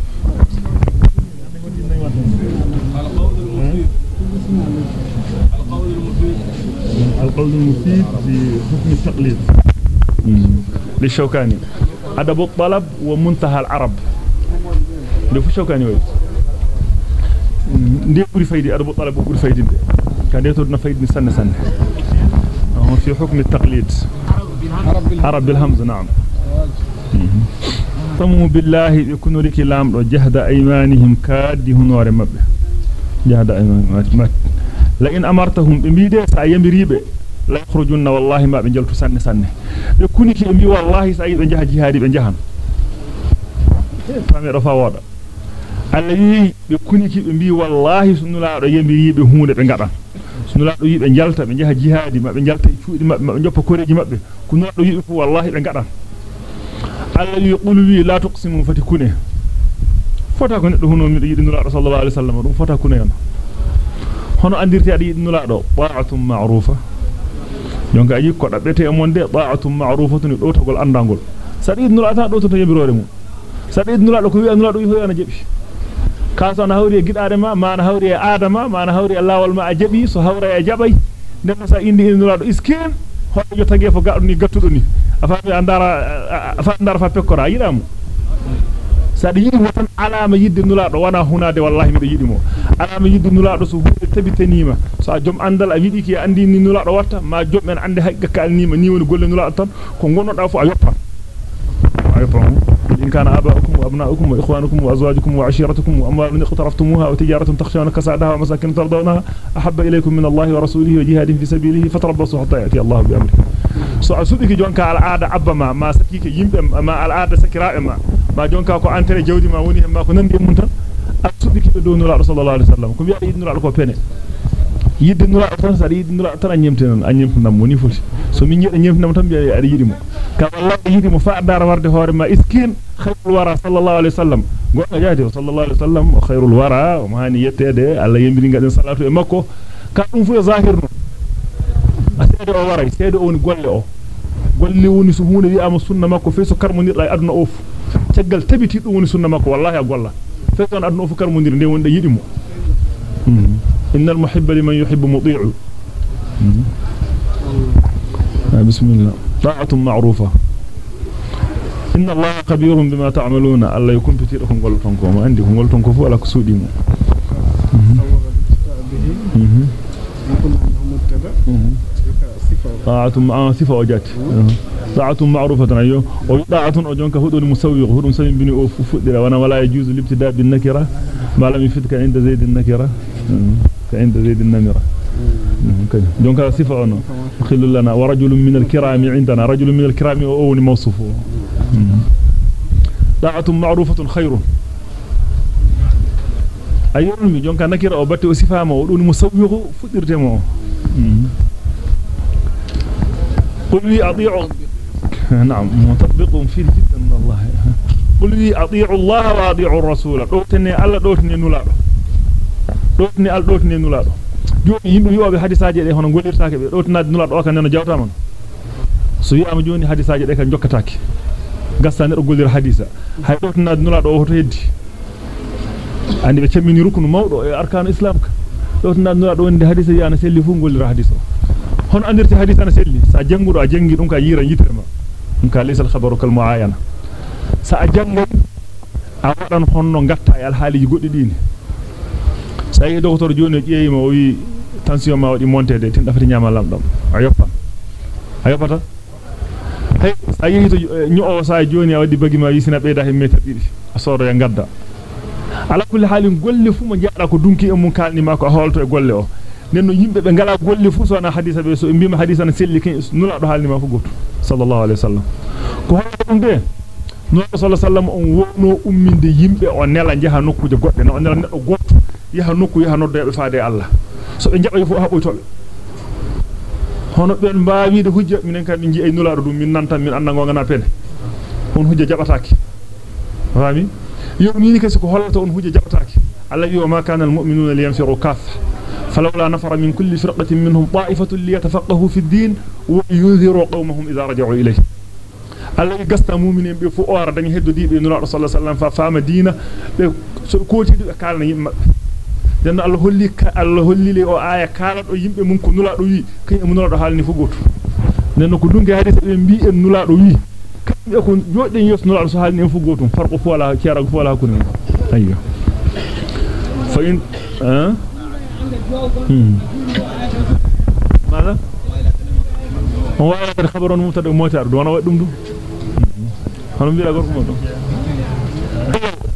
القول المفيد في حكم التقليد. للشوكاني. أدب الطلب ومنتهى العرب. لو في الشوكاني ويت ndé buri faydi arbu talab buri faydi de kan de to na faydi sanne sanne. في حكم التقليد عرب بالهمز نعم طمو بالله يكون لك لام جهد ايمانهم كاد هنور مبه جهد ايمانهم لئن امرتهم بميده سيمريبه لا يخرجون والله ما بنجلت سنه سنه يكوني كي امي والله ساي بنجه جهادي بنجهان فامي رفا ودا alla yi be kuniki be bi wallahi sunula do yembiri be hunde be ngada sunula do yibe jalta be jaha jihadi mabbe jalta cuudi mabbe mabbe joppa koreji mabbe kunula do yibe fu wallahi be ngada alla yi qulu wi la tuqsimu fatikune fota ko neddo hono mi do yidi nula sallallahu alaihi wasallam dum fota kune yon hono andirti adi yidi nula do ta'atum ma'rufa jonga ayi ko dabbete e monde ta'atum ma'rufatun do togol andangol sadi nula ta do to yebirore mu sadi nula do ko wi nula do wi yana jebi kaso na hawri e gidaade ma ma na hawri e adama ma na hawri e lawol ma a jabi so hawra e jabay den sa indi indulaado iskin hoddo jo tagi fo gaddo ni gattudo ni afa andara afa andara fa pekkora yidamu sadi yidi mo tan alama yidde nulaado wana hunade wallahi mi yidi mo alama yidde nulaado so hunde tabitanima so jom andal a yidi ki andi ni nulaado watta ma jom men ande hagga kalnima ni woni golle nulaado tan ko gonnoda fu a yoppa يطعمون إن كان آباؤكم وأبناؤكم وإخوانكم وأزواجكم وعشيرتكم وأموال من اقترفتموها وتجارة تخشون كسادها ومساكن ترضونها أحب إليكم من الله ورسوله وجهاد في سبيله فتربصوا حتى يأتي الله بأمره. سؤالك جوانك على عادة عبما ما سكيك يمتم ما على عادة سكرائما ما. جوانك أكو أنت جودي ما ونهم ما كنن بيمونتا أسودك دون رسول الله صلى الله عليه وسلم. كم يأتي دون رسول الله عليه وسلم yidde nura tan sa yidde nura tan anyemte non anyemte nam woni foti so min yida nyemte nam tan biya ari yidi mo ka wallahi yidi mo fa dara warde hoore ma iskin khayrul wara sallallahu alaihi wasallam goddo jaati sallallahu alaihi wasallam khayrul wara o maani yettede alla yembiri ngaden salatu e makko ka dum fu e zahir non asede o wara sede o woni golle o golle woni so hunde wi ama sunna makko fe so karmonirda e aduna of ceggal tabiti dum woni sunna makko wallahi a golla fe ton aduna of karmondir de wonde yidi mo innal muhibba liman yuhibbu muti'u بسم الله. طاعة معروفة. إن الله خبير بما تعملون. الله يكون بتيركم قولتكم عندكم قولتكم فوق على كسودهم طاعة مع صفة وجات. طاعة معروفة. أيوه. وطاعة أجونك هدو مسويق هدو مسوي بني أوفدر وأنا ولا يجوز الابتداء بالنكرة. ما لم يفدك عند زيد النكرة. كعند زيد النمرة دونك صفة أنا. خل لنا ورجل من الكرام عندنا. رجل من الكرام أو موصوف. طاعة معروفة خير. أيون مي جونك نكرة أو باتي صفة ما ودون مسويق فدرته ما قل لي أطيعوا. نعم. مطبق فيه جدا الله. قل لي أطيعوا الله وأطيعوا الرسول. دوتني الله دوتني نولادو دوتني الله دوتني نولادو joni yimbe yobe hadisaaje de hono gollirtaake be dotinade nulado o kan neno jawta man so wi'ama joni hadisaaje de kan jokkataake gassa nedo gollir hadisa hay dotinade nulado o hoto heddi andi be cemmini rukunu mawdo e arkanu islam ka dotinade nulado wonde hadisa yana selli fu gollira hadisa hono andirti hadisa na selli sa jangudo a jangi dum ka yira yitrema dum ka laysa al khabaru kal muayana sa jango a wadan honno ngatta e al haliji goddi dini sai docteur joni jeeyima o wi tension ma wadi montede tin dafati nyama lamdam a yoppa a yoppata a yehi to nyoo sa joni a wadi bagi ma yisina beeda he meter didi a soro ya gadda ala kulli halin golle fu mo jaada ko dunki e mun kalni ma ko holto e golle o nenno yimbe be ngala golle fu so na hadisa be so e bima hadisa na selli ken nula do halni ma fu goto sallallahu alaihi wasallam ko holto dum de no sallallahu alaihi wasallam on wono umminde yimbe o nela jaha nokkuje godde no nela neddo gotto yaha nokku yaha noddo faade Allah so be jaba fu haboytobe hono ben mbaawiide hujja minen kan ji ay nulaado dum min nantan min anda gonga na pene on hujja jabataaki fami yo ni kasi ko hollata on hujja jabataaki Allah wi ma kana al mu'minuna liyanfiru kaffa فلولا نفر من كل فرقة منهم طائفة ليتفقهوا في الدين وينذروا قومهم إذا رجعوا إليه Allah ya gasta mu'minin be fu ora dañi heddo dibe nura sallallahu alaihi wasallam fa fama diina be so kooti be kalna yimma den Allah holli Allah holli le o aya kala do yimbe mun ko nula do wi kay mun nula do halni fu goto nen ko dungi hadith be mbi en nula do wi kambe ko jodden yos nula so halni fu goto farqo fu wala kiara fu wala hakuna ayyo fa in ah ماذا هو خبر مبتدا موتار دون dum hono biira gorko mo do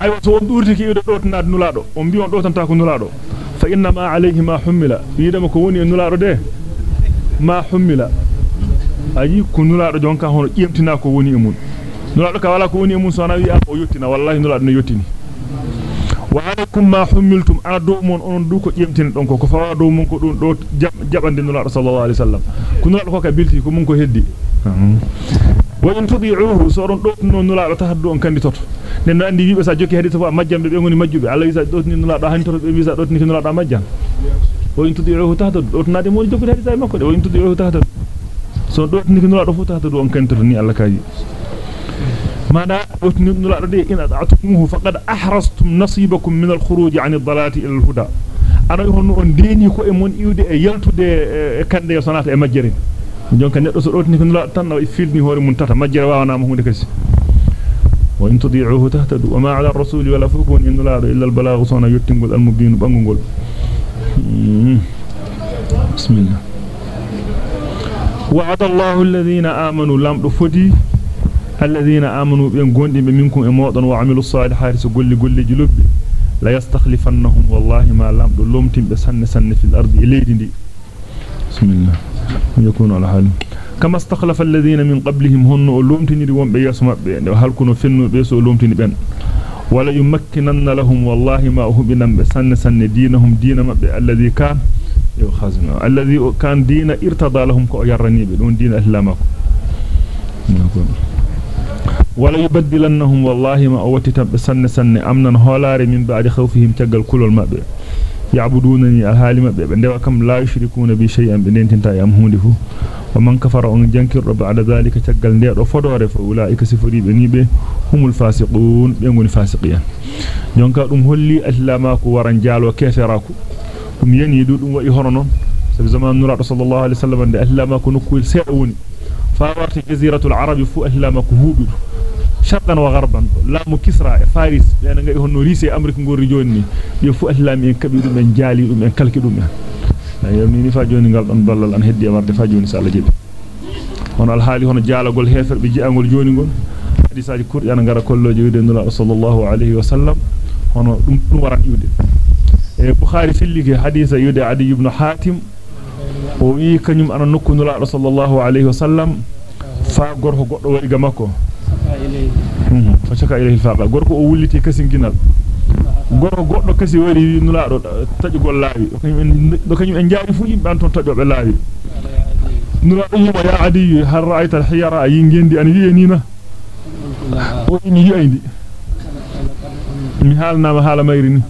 ay wato on durti ki do tanaad nulaado on bi on do tanta ko nulaado fa inna ma alayhi ma humila yidama ko woni nulaado de ma humila ayi ko nulaado jonka hono qiimtina ko woni e mun nulaado ka wala ko woni e mun so na wi o yottina wallahi nulaado no yottini wa alaykum ma humiltum ana do mon onon du ko qiimtina don ko ko fawa do mun ko dun do jabande nulaado sallallahu alaihi wasallam ko nulaado ko ka bilti ko mun ko heddi وإن تطيعوه سورن دوتنو نولا تهدون كاندي توت نين اندي ويبا سا جوكي هدي سوفا ماجام بي بيغوني ماجوبي الله يسا دوتني نولا دا هانتو بي ميسا دوتني نولا دا ماجام وإن تطيعوه تهدون دوتنا دي مول جوكي هدي ساي ماكو وإن تطيعوه تهدون سو دوتني نولا دو فتهدون كاندي توت ني الله كاي ما دا دوتني نولا دي ان اتعتموه فقد احرستم نصيبكم من الخروج عن الضلال إلى الهدى ara yonno on deni ko e mon iwde e yaltude e kande jonka neddo so dotni ko nula tan e filni hore mun tata majjere wawana mo hunde kasi wa in tudi'uhu tahtadu wa ma 'ala ar-rasuli wala fukun in la illa al-balaghu sona yottingol al-mubin bangungol bismillah wa'ada Allahu alladhina amanu lam do fodi alladhina amanu be gondi be minkum e modon wa 'amilu salihati so golli golli julubbe la yastakhlifannahum wallahi ma lam do lomtimbe sanne sanne fil ardi e leydi ndi bismillah يكون على حال. كما استخلف الذين من قبلهم هن لومتني ومبه يسمع هل كنوا فين بيسو لومتني بن ولا يمكنن لهم والله ما هو بنم سن سن دينهم دين مبه الذي كان يخزن الذي كان دين ارتضى لهم كو يرني بدون دين اسلامك ولا يبدلنهم والله ما اوتتم سن سن أمنا هولار من بعد خوفهم تجل كل المبه يعبدونني الحال مبه بندوا كم لا يشركون بي شيئا بننتنتا يام هوندي فو ومن كفر ان جنكر بعد ذلك تجل ندو فدore fa ulaika sifuri be nibe humul fasiqun be ngoni fasiqiyan jonka dum holli aslama ko waran jalo keferaku dum yani du dum wadi hono non sabi zaman nura sallallahu alaihi wasallam de aslama ko sharqan wa gharban lamu kisra e faris be nga honno rise amrik ngorri jonni be fu islami en kabi dum en jaali dum en kalki dum en ayo mi ni fa joni ngal don ballal an heddi warde fa joni sa Allah jebi on al hali hono jaalagol heferbe jiangol joni gon hadisaji kur'an ngara kolloje wiide nula sallallahu alaihi wasallam hono dum dum waran yude e bukhari filliki hadisa yude adi ibn hatim o wi kanyum ana nokku nula sallallahu alaihi wasallam fa gorko goddo wari ga makko fa shaka ilayhi faqa gorko o wulliti kasinginal gorko goddo kasi wari nulaado tajugol laawi do kanyum en jaari fu yimbe an ton tajobe laawi nulaado yimo ya adi har ra'aita al-hiyara ayi ngendi an wi'e nina o ini yi'indi mi halna ma hala mayrini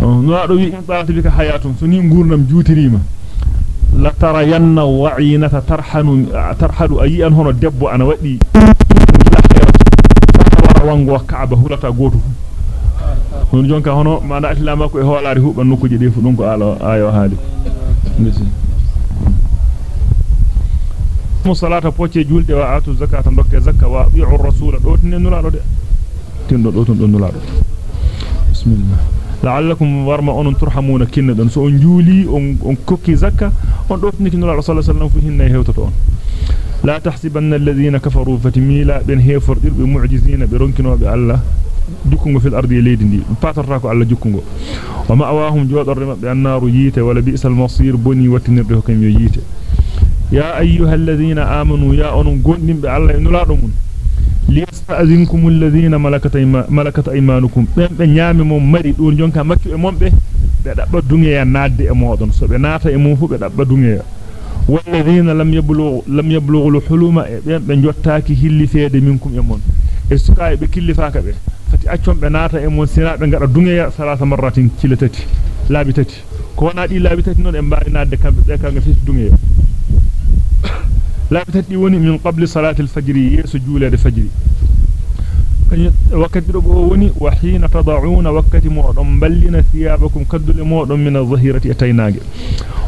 nulaado wi in taati bika hayatun so ni ngurnam juutirima la tara yanna wa'inata tarhanu tarhadu ayi an hono debbo ana wadi wango kaaba hulata goto hono jonka hono manda islama ko e hoolaari huban nokkuji de fu dum ko ala ayo haali mo salata pocce julde wa atu zakata dokke zakka wa bi'u rasul do tin nulaado de tindo do ton do nulaado bismillah la'allakum warma onon turhamuna kinna don so on juuli on on kokki zakka on do tin nulaado sallallahu alaihi wasallam fu hinna hewtoto on لا تحسبن الذين كفروا فتميلا بن هيفر ديربه معجزين برونكنو بالله جوكونغو في الأرض ليدي دي. الله جوكونغو وما أواهم جودر مبه النار ييته ولا بئس المصير بني وتنرده كم ييته يا أيها الذين آمنوا يا اون غوندين بالله نولادو من ليستأذنكم الذين ملكت ملكت أيمانكم. بن be nyaami mom mari don jonka makki e mombe be dabba dungeya nadde e modon so be dungeya والذين لم يبلغ لم يبلغوا الحلم بن جوتاكي e e accom be naata e mon sina be ngada dungeya salasa marratin kilatati laabi tati ko wana di laabi tati non e mbaari nadde kambe be kanga fi dungeyo laabi tati woni min qabli salati al-fajr yeso juulede fajri وقد وحين تضعون وقت مؤلم بلنا ثيابكم قد لمؤلم من الظهيرة أتيناك.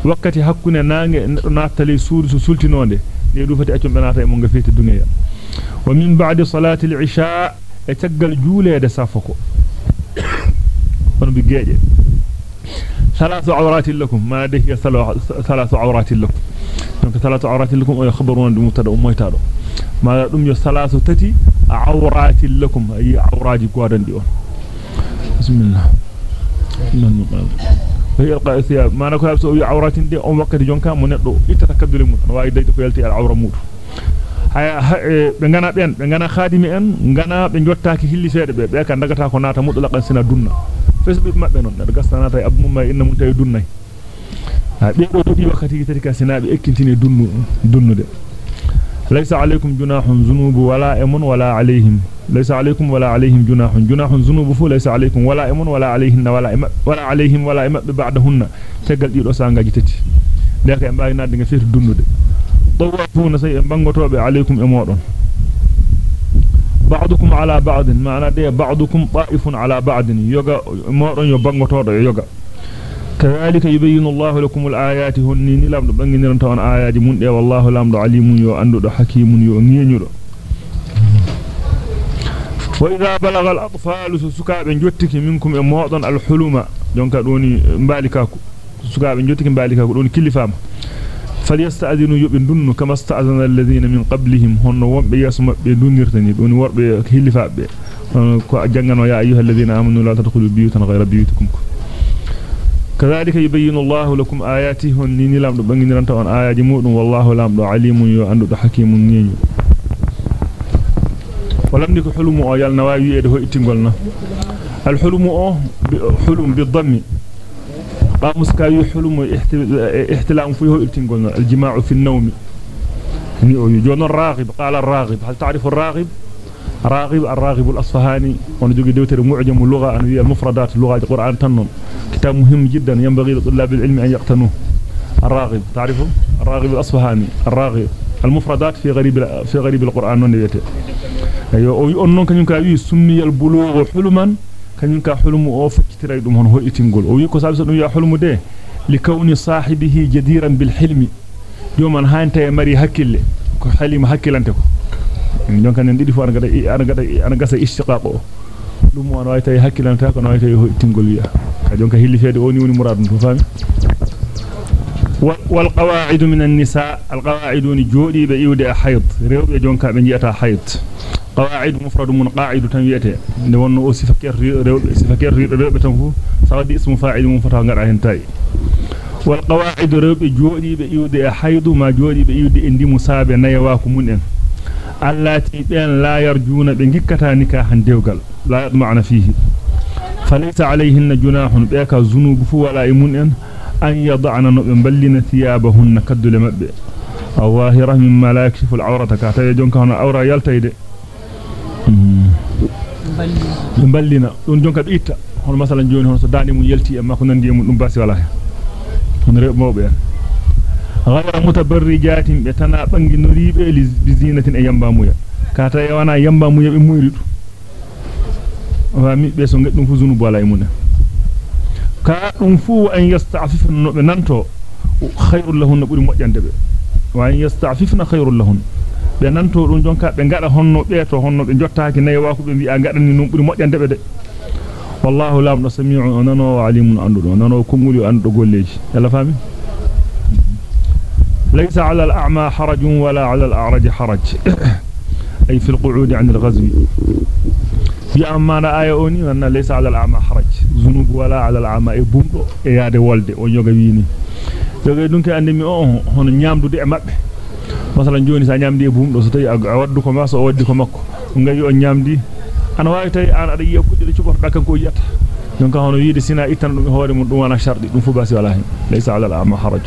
وقت حقنا نانك ناتلي سور سلطنون لدوفة أجمع ناتي منغفية الدنيا. ومن بعد صلاة العشاء أتقل جولة دسافكو ونبقى جيد e ثلاث عورات لكم ما ده ثلاث عورات لكم donc ثلاث عورات لكم أو خبرون دم مبتدا مويتادو ما دum yo ثلاث تتي عورات لكم اي عوراجي غودandi on bismillah man qal هي القائثية ما نكو يبسو يو عورات دي mo neddo ittata kaddule mun on waawi dayde ko yalti al awra mudu haya be ngana ben be ngana khadimi en ngana be jottaaki hilli feede be be ka dagata ko facebook mabbe non der gastana tay abbu mumma inna mun tay dunnay ha be do dodi wakati tati ka sinabe ekkintini dunnu dunnude laysa alaykum junahun zunubu wala amun wala alayhim laysa alaykum wala alayhim junahun junahun zunubu fu laysa alaykum wala amun wala alayhin wala wala alayhim wala imab ba'dahunna tegal dido sangaji tati de ka mbawi nadde nga feetu dunnude tawafuna say e bangotobe alaykum e modon على بعض معنى ده بعضكم طائف على بعض يوغا مودون يو بانغوتودو يوغا كذلك يبين الله لكم الآيات هنين لام دو بانغينن تون آيات mun de wallahu lam do alimun yo andudo hakimun yo ngenyudo wa idha balagha al-atfal sukabe jottiki minkum e modon al-huluma jonka doni mbalikaku sukabe jottiki mbalikaku doni kilifama فليستأذنوا يبندن كما استأذن الذين من قبلهم. هن ومبه يسمى بدونيرتني دون وربه هلفابه كو جانغانو يا أيها الذين آمنوا لا تدخلوا بيوتا غير بيوتكم. كذلك يبين الله لكم آياته. هنني لام دو بانغيرانتا اون آياجي مودum والله لام دو عليم يو. أندو حكيم نينيو ولم ديك حلم أو يالنا واوي ايده هيتيغولنا الحلم أو حلم بالضم. قاموس كاي حلم احتلام فيه التنقل الجماع في النوم. جون الراغب قال الراغب هل تعرف الراغب؟ راغب الراغب الأصفهاني ونجوغي دوتر معجم اللغة أن هي المفردات اللغة القرآن تنن كتاب مهم جدا ينبغي لطلاب العلم أن يقتنوه. الراغب تعرفه؟ الراغب الأصفهاني الراغب. المفردات في غريب في غريب القرآن ونبيته أيوة أنون كان ينكا سمي البلوغ حلما. Kanyun ka hulmu o fakkitiray dum hon hoitingol o wi ko sabi so dum ya hulmu de li kawni sahibihi jadiran bil hilmi yoman hante mari hakkille ko halima hakkilante ko jonka nen didi fu an gada an gasa istiqaq o dum won way tay hakkilante ko no way tay hoitingol wi'a ka jonka hilli fede o ni woni muradum to fami wal qawa'id min an-nisa al qawa'idun jodi be iwde hayd rewbe jonka قواعد مفرد من قاعد تنويته نون سفكر ريو ريو بتنفو سوادي اسم فاعل منفرد غدا هنتاي والقواعد ريو بجودي بيود حيض ما جودي بيود اندي مصاب نيواكو منن التي بين لا يرجون بنككتا نكاح ديوغال لا معنى فيه فليس عليهن جناح بك ذنوب فو ولا يمنن أن يضعن نبن بلن ثيابهن كدل مبئ الله رحم ما لا يكشف العورة كاتا يجون كهنا أورا يلتايد ballina don jonka do itta hono masalan joni hono so dani mun yelti amma ko nandi mun dum basi wala on rew mawbe ghayra mutabarrijatin be tana bangi noribe li bizinatin e yamba muya kata e wana yamba muya be muyri du wa mi be so ngaddum fu zunu bola e mun ka dum fu an yasta'fifna no be nanto khairul lahun buri mojjande be wa an yasta'fifna khairul lahun be nanto dum jonka be ngada honno be to honno be jottaaki nay wa ko be bi'a ngadani num buri mojjande be de wallahu lam nasmi'u nano alimun andudo nano konguli andudo golleji yalla fami ليس على الأعمى حرج ولا على الأعرج حرج أي في القعود عن الغزو آية أوني أن ليس على الأعمى حرج ذنوب ولا على الأعمى بومدو إياد والد ونيوغا ويني يوغا دونك أندمي أوه هون نيامدو دي مابه masalan joni sa nyamdi e bumdo so tawi a waddu ko ma so waddi ko makko ngayi on nyamdi ana wawi tawi an ada yiya kudde cuborda kanko yiyata donc hono wiide sina ittan dum hoore mun dum wana shardi dum fu basi wala hen laysa ala al-a'ma haraj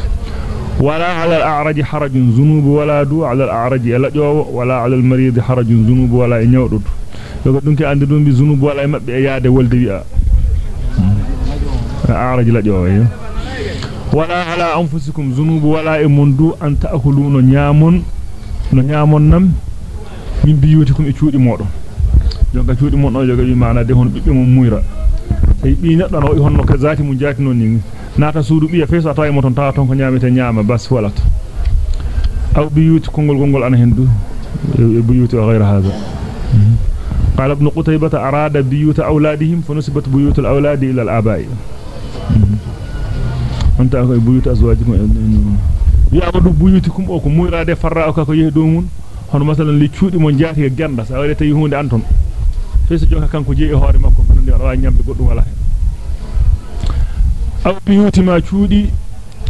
wala ala al-a'raj haraj zunub wala du ala al-a'raj la jowo wala ala al-marid haraj zunub wala e nyawdudu dogo dunki ande dum bi zunub wala e mabbe e ولا على أنفسكم زنوب ولا إمندو أن تأكلون نيامون نيامون نم من بيوتكم إتشود إمورو جنك إتشود إمورو نجاك يمعنا دهون بيبيم مويرا سي بينا نو إهون نوك زاتي من جاكي نون نيني ناتا سودو بيا فيس أطاي موتون تاتون كنيامي تنيامة بس ولت أو بيوت كونغول كونغول أنا هندو بيوت غير هذا قال ابن قتيبة أراد بيوت أولادهم فنسبت بيوت الأولاد إلى الآباء. أنت بيوت أزواجكم يا أبدو بيوتكم أو كم يراد فرا أو كي يهدومون هون مثلا لتشودي من جاتي جندا سأولي تيهون أنتم فيس جوكا كان كجي هوري مكم فنندي روا نيام بقدو ولا أو بيوت ما تشودي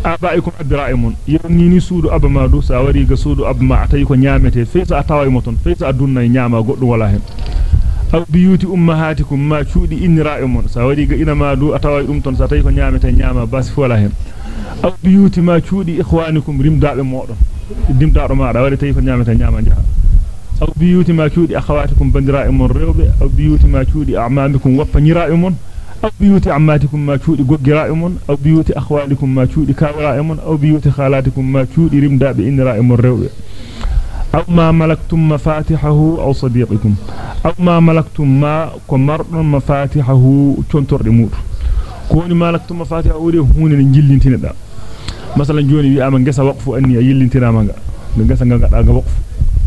abaikum adra'imun yernini suudu abamadu sa wari ga suudu abma tayi ko nyaamete feesa atawa moton feesa adunna nyaama goddo wala hen. Aw biyuti ummahatikum ma cuudi inra'imun sa wari ga ina madu atawa dum ton sa tayi ko nyaamete nyaama bas fu wala hen aw biyuti ma cuudi ikhwanikum rimdaabe modon dimdaado maada wari tayi ko nyaamete nyaama jaha aw biyuti ma cuudi akhawatikum bandira'imun rewbe aw biyuti ma cuudi a'mamikum wappanyira'imun أو بيوت عماتكم ما تشود غغرائمون أو بيوت أخوالكم ما تشود كاورائمون أو بيوت خالاتكم ما تشود رمدا بإن رائم الروء أو ما ملكتم مفاتحه أو صديقكم. أو ما ملكتم ما كمر مفاتحه تنتر رمود كون ملكتم مفاتحه هون نجلنتين دا مثلا جوني وي اما غسا وقف أني يلنتنا ماغا غسا غا وقف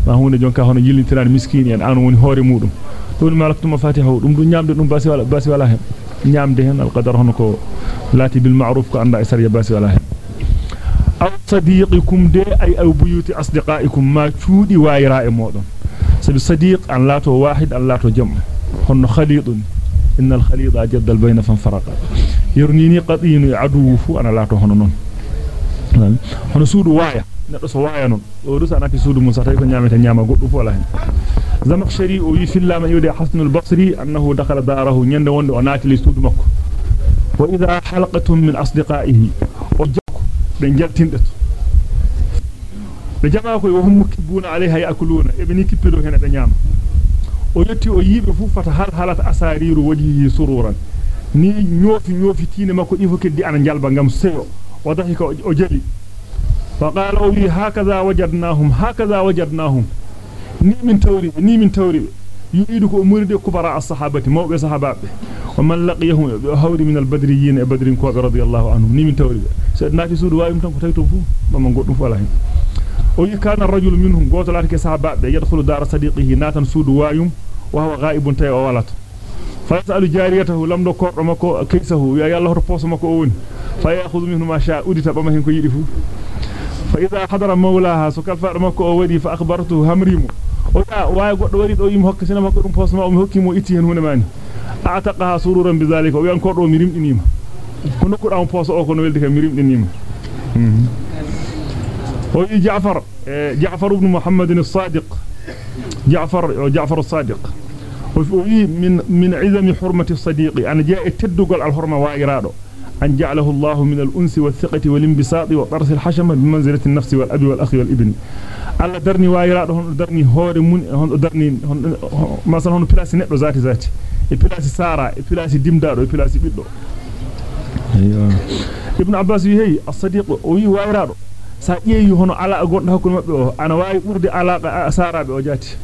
ما هون جونكا هون مسكين en an woni hoore mudum don malaktum mafatihahu dum du nyamde dum basi wala basi wala hen ñamde hen alqadar hono ko lati bil ma'ruf ko anda isar yabasi wala hen aw sadiqikum de ay aw buyuti asdiqaikum ma cuudi wayra e modon sabi sadiq an lato wahid an lato jam hono khalidun innal khalida jaddal bayna fan faraqa yurnini qadinu adu fu ana lato hono non hono suudu waya neddo so waya non o rusa nati suudu musa tay ko nyamete nyama goddu fu wala hen زمخشري وفي الله من يودي حسن البصري أنه دخل داره يند وند وناتي لسود مكو وإذا حلقة من أصدقائه وجاكو بين جلتين دتو بجماعكو وهم مكبون عليها يأكلون. إبني كبيرو هنا بنيام ويتي وييبه فوفة هل هلت أسارير وجهه سرورا. ni ñofi ñofi tine makko ifo keddi ana jalba ngam seyo o dahika o jeli فقال أولي هكذا وجدناهم هكذا وجدناهم. ni min tawri ni min tawri yuridu ko muride kubara as-sahabati mawbe sahababe ومن لقيه هودي من البدريين بدر كوب رضي الله عنه ني من توري سيدنا سود وايم تانكو تايتو فو. ما غودو فلا هين أو يكان الرجل منهم غوتو لاتك صحابة يدخل دار صديقه ناتن سود وايم وهو غائب تاي أو ولات فسال جاريته لم دو كوردو ماكو كيسه. يا الله هو بوس ماكو اون فيأخذ منه ما شاء. اوديتا بما هين كو يدي فو فإذا حضر مولاها سو كفار ماكو أو ودي فأخبرته امرهم o yi min min izami hurmati as-sadiqi an ja'a taddugol al-hurma wa'irado أن جعله الله من الأنس والثقة والانبساط وطرس الحشمة بمنزلة النفس والأب والأخ والابن. على درني وايرادهم درني هور من هون درني هون مثلا هون بلاس نت ذاتي. ذاتي بلاس سارة بلاس ديم دارو بلاس بيدو. أيوه. ابن عباس يهي الصديق وي وايرادو سأيه يهون على أقول له كل ما بيه أنا واي أرد على سارة بوجاتي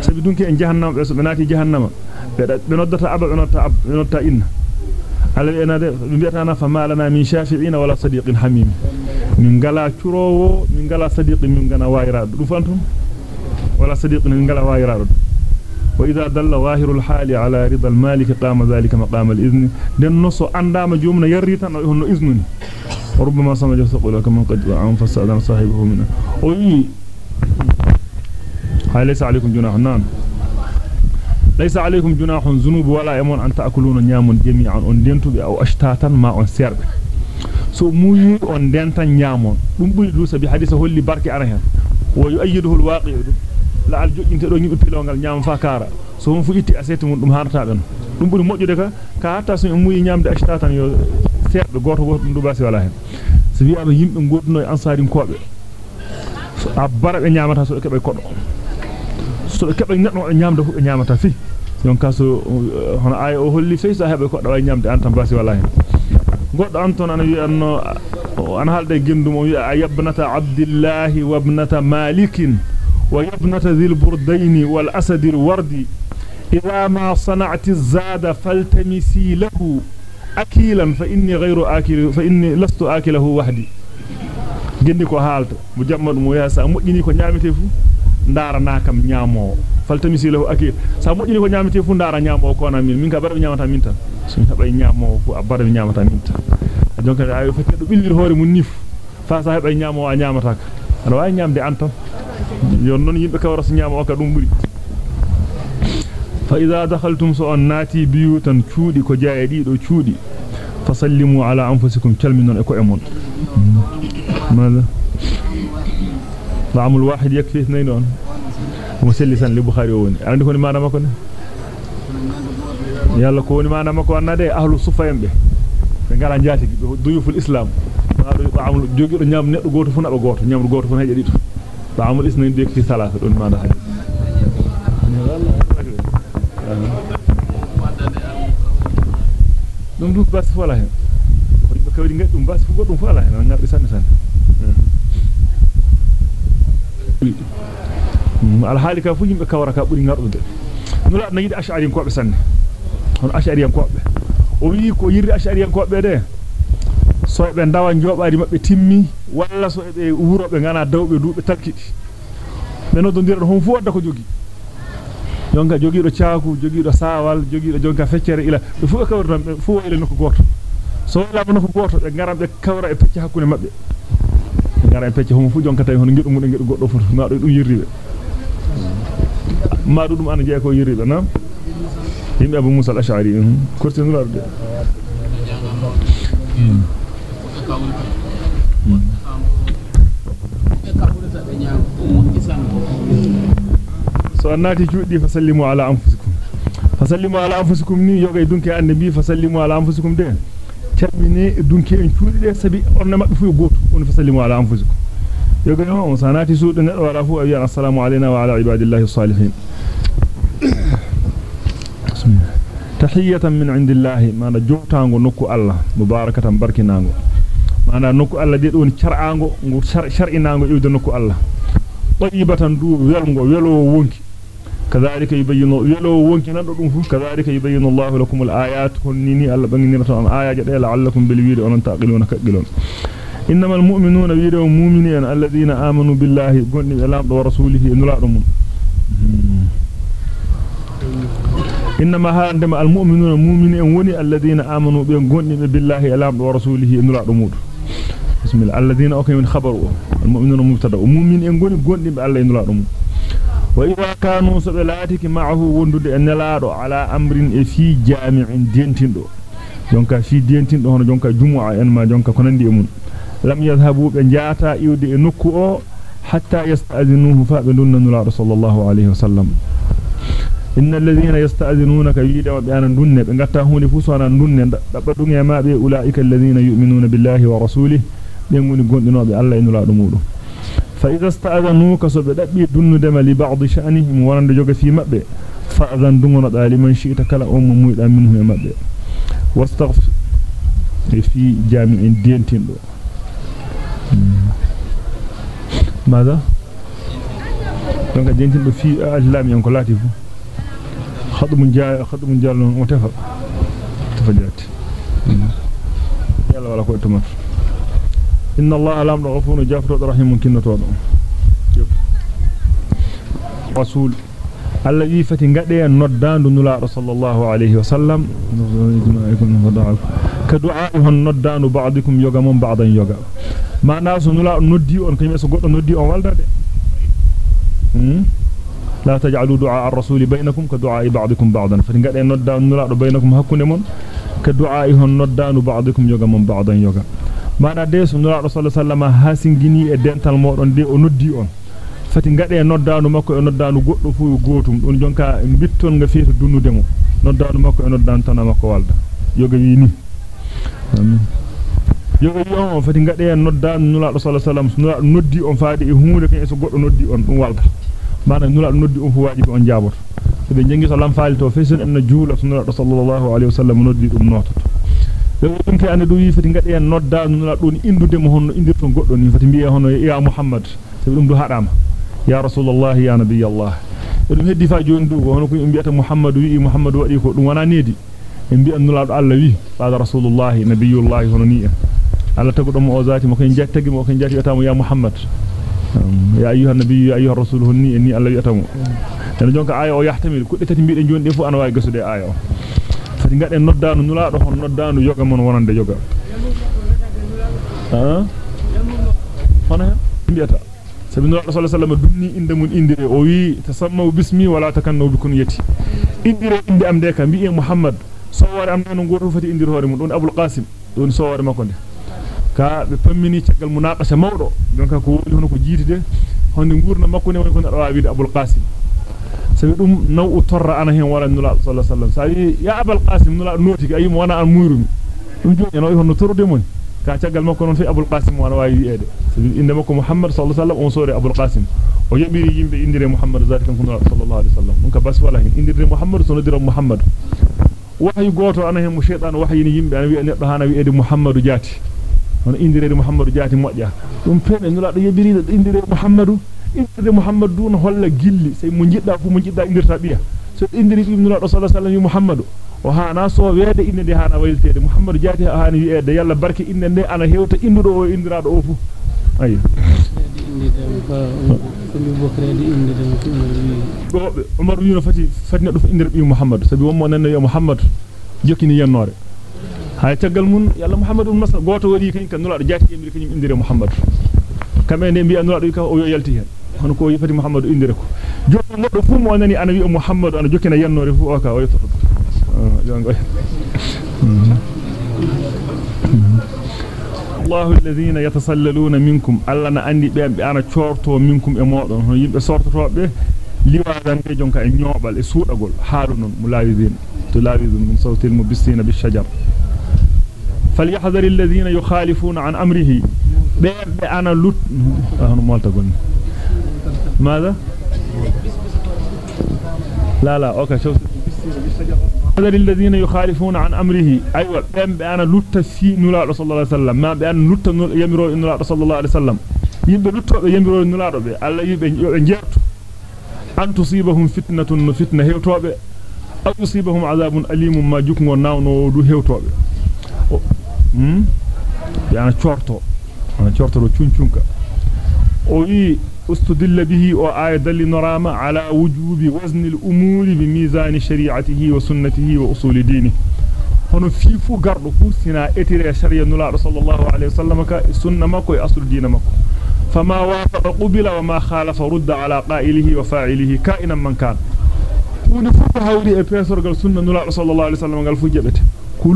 سبي دونك إن جهنم بس بناتي جهنم. بنودتها أبد بنودتها أبد بنودتها إنه min shafi'ina wala sadiqin hamim min gala curowo min gala sadiqin min gana wayraado dum fantum wala sadiqin min gala wayraado wa idha dalla zahirul hali ala ridal malik qama dhalika maqam al idhn den noso andama jumna yarri tan honno iznuni وربما سمج ثقل كما قد عن فساد صاحبه منه وي هاي ليس عليكم جناح نعم ليس عليكم جناح ذنوب ولا يمن أن تأكلون نيامون جميعا. أن دينتو أو أشتاتا ما أن سيرب سو موي أن دينتا نيامون. بمبوي دوسة بحديثة هولي باركي أرهن. ويؤيده الواقع. لا الجو انت دو نيبي بيلونغال نيام فاكارا سو مو فويتي اسيتو دوم هارتا بن دوم بودي موجو ديكا كا هارتا سو موي نيام دي اشتا يو سير غوتو غوتو دو باسي ولا هين سو بيابا يمبي غوتنو انصاري كوبي ابارا بي نياماتا سو كيباي كودو so kebe neddo nyamda fu be nyamata fi donc kaso hono ay o holli fe so hebe koddo way nyamde an tan basi wala hen goddo anton ana wi anno أنا هل ده جندم يا ابنة عبد الله وابنة مالك ويابنة ذي البردين والأسد الوردي إذا ما صنعت الزاد فالتمسي له أكيلا فإني غير آكل فإني لست آكله وحدي جندي ko haalto mu jamma dum ya sa mojjini ko nyaamete fu ndara nakam nyaamowo faltamisi lahu akil sa mojjini ko nyaamete fu ndara nyaamowo ko na min min ka barbe nyaamata min tan so mi hebay nyaamowo fu barbe nyaamata min tan donc ayo fete do billir hoore mun nif fa sa hebay nyaamowo a nyaamata ka ada way nyaamde an tan yon non yimbe ka waras nyaamo ka dum buri fa idha dakhaltum so annati biyutan cuudi ko jaayedi do cuudi fasallimu ala anfusikum calminon e ko e mon ماذا نعم الواحد يكفي اثنين مسلسا لبخاري وني عندكم ما نامكم يلا كوني ما نامكم أنا دي أهل الصفة يمبه غالا جاتي ضيوف الإسلام. هذا يطعم جوجو نيام ندو نعم، غوتو فنا غوتو نيام غوتو فنا جديد. طعم الاثنين ديك في ثلاثة دون ما نده دوم دوك بس فوالا هنا. كوري بكوري غدوم بس فوالا هنا. نغدي سنه سنه sanne on ash'ari ko be o wi ko yirri ash'ari ko be de so be ndawa njobaari mabbe timmi walla so be wuro be ngana dawbe duube talkidi be no do ndira hon fu wadda ko jogi jonka jogiido caaku jogiido saawal jogiido jonka feccere ila be fu kawra be fu ile nokko goto so wala nokko goto be ngaram be kawra e pecce hakkunde mabbe ngara e pecce hon fu jonka tay hono ngidu mun ngidu goddo fu ma do dum yirribe ma dum ana jey ko yirribe na yimbe abu musa al-ash'ari kurti nurarde so annati juudi fasallimu ala anfusikum fasallimu ala anfusikum ni yogay dunke annabi fasallimu ala anfusikum de calmine dunke en cuudi de sabi onna mabbe fu goto on fasallimu ala anfusikum yogay on sanati suude neddo wala fu ayi assalamu alayna wa ala ibadillahi salihin tahiyatan min indillahi mana jowtaango nokku Allah mubarakatan barkinango mana nokku Allah de don char'ango ngu shar'inango iwde nokku Allah tayyibatan du welgo welo wonki كذلك يبين يلو وونكي نان دum fu كذلك يبين الله لكم الآيات. كنني الله بنينتا ان ايات la'allakum bil wiidi onon taqiluna kadilon إنما المؤمنون ويدو مؤمنين الذين آمنوا بالله. غني lamdo wa rasulihi nula dum إنما هاندما المؤمنون مؤمنين وني الذين آمنوا بغني بالله lamdo wa rasulihi nula dum بسم الله. الذين أوكي من خبروا. المؤمنون مبتدا ومؤمن ان غني غني بالله نلا دم وإذا كانوا سبلاتك معه وندد نلادو على أمر في جامع دينتندو jonka fi dientindo hono jonka jumu'a en ma jonka konandi e mun lam yadhhabu be jaata iwde e nokku o hatta yasta'zinuhu fa be dunna nula sallallahu alayhi wasallam innal ladhina yasta'zinunaka yida bi anan dunne be gatta hunde fu sona dunne dabba dunge ma be ulaika alladhina yu'minuna billahi wa rasulihi be ngoni gondinobe Allah e nula do mudum فإذا استأذنوك سبدأبي دون دم لبعض شأنهم ورند جوغ في مبه فأذن دون لمن شئت كلا أم مويدا منه مبه واستغفر في جامع دينتين دو ماذا؟ دونك دينتين دو في الإسلام ينكو لاتف خطب جاء خطب جاء وتفق تفجأت يلا ولا كوي تمر. إن الله لام غفور جافر رحيم كنة وضع رسول الذي فتنقدي النردان نلا صلى الله عليه وسلم. كدعائه النردان بعضكم يوغا من بعضا يوغا. ما ناس نلا ندي so goddo noddi on walda de لا تجعلوا دعاء الرسول بينكم كدعاء بعضكم بعضا. فتنقدي النردان نلا بينكم hakkunde mon كدعائه النردان بعضكم يوغا من بعضا يوغا. Mana de so nura rasul sallama hasingini e dental modon de o noddi on fati ngade noddanu makko e noddanu goddo fu gotum don jonka bitton nga feeto dunnude mo noddanu makko e noddanu tan makko walda yoga wi ni yoga wi on fati ngade noddanu nura rasul sallam nura noddi on faade e huunde ken so goddo noddi on dum walda mana nura noddi on fu wajibi on jaboto be jengi so lam faali to fesun en na juula nura sallallahu alaihi wasallam noddi dum nototo dum ke ande do wi fati ngade en nodda nula don indude mo honno indirto goddo ni fati biya hono ya muhammad sabi dum du hadama ya rasulullah ya nabiy allah dum heddi fa joni du hono ko bi'ata muhammad wi muhammad wadi ko dum wana nedi en bi annula do allah wi qala rasulullah nabiyullah hono ni alla tagu dum o zati mo ken jattagi mo ken jatti atamo ya muhammad ya ayyuha nabiyyu ya ayyuha rasul honni enni allah wi atamo tan jonka aya o yahtamil kudde tati biide joni de fu ana way gasude aya o fati ngaden noddanu nulaado hon noddanu yoga mon wonande yoga ha hono mbiyata sabi nulaado sallallahu alaihi wasallam dunni inde mun indire o wi tasammu bismi wala takannu bikun yati indire inde am de ka bi'e muhammad sowore am non goto fati indir hore mun don abul qasim don sowore makko de ka be pammini tagal munaqasha mawdo donc ko woli hono ko jiitide honde ngurna makko ne woni ko nado wiide abul qasim سيدوم نو اتر أنا هين ولا نلا صلى الله عليه وسلم. ساي يا ابو القاسم نلا نوتي أي مو أنا المورم دم جوني نو يهن تر ديمون. كا تشغال ماكو نون في أبو القاسم وأنا واي ايد سيد اندما كو محمد صلى الله عليه وسلم اون سوري أبو القاسم. أو يبي ييم بي إندري محمد ذاتك كن صلى الله عليه وسلم. انك بس ولا هين. إندري محمد سنه دير محمد. وحي غوتو أنا هين شيطان وحي ني ييم بي أنا وي ان دهانا وي ايد محمد جاتي. أنا indire محمد jaati modja dum fe be nula do yebirina indire muhammadu indire muhammadu dun holla gilli sey mo jidda fu mo jidda indirta biya so indiri ibn nula do sallallahu alaihi muhammadu o hana so weede inde hana wayltede muhammadu jati hana wiede yalla barke inde de ana hewta indudo o indirado o fu ayi Umar wi no fati fati neddo indir bi Muhammad sabi wonmo nanno yo Muhammad jokini yennore hay tagal mun yalla Muhammad um nasa goto wari kan kan nula do jati emri kanyum indire Muhammad kamene mbi anura do ka o yalti hen. Hono ko yifati muhammad indire ko. Joni modo fu mo nani anawi muhammad an jokina yannore fu o ka o yotto الله الذين يتسللون منكم الا أنا عندي بهم أنا تشورتو منكم اي مودون هو ييمبه سورتوبه ليوا دانجي جونكا اي نيوبال اي سودغول حالون ملاويين تلاويذ من صوت المبسين بالشجر فليحذر الذين يخالفون عن امره be ana lut hono molta gon ماذا؟ لا لا أوكي شوف. هذا الذين يخالفون عن أمره. أيوة بأن بأن لطة في نلا رسول الله صلى الله عليه وسلم. ما بأن لطة يمرو نلا رسول الله عليه وسلم. يبقى لطة يمرو نلا ربي. الله يبقى جرت أن تصيبهم فتنة فتنة هيوتوبة. أو يصيبهم عذاب أليم ما جكم وناونو دو هيوتوبة. يعني شورتو أنا شورتو رو تشونشونكا وي استدل به وآية دل نرام على وجوب وزن الأمور بميزان شريعته وسنته وأصول دينه hono fi fu gardo fu sina etire sharia nula sallallahu alaihi wasallam ka sunna makko e aslu diina makko fama wafaqa qubila wa ma khalafa rudda ala qa'ilihi wa fa'ilihi ka'inan man kan kuni fu ko hawri e pesorgal sunna nula sallallahu alaihi wasallam gal fu jebete ku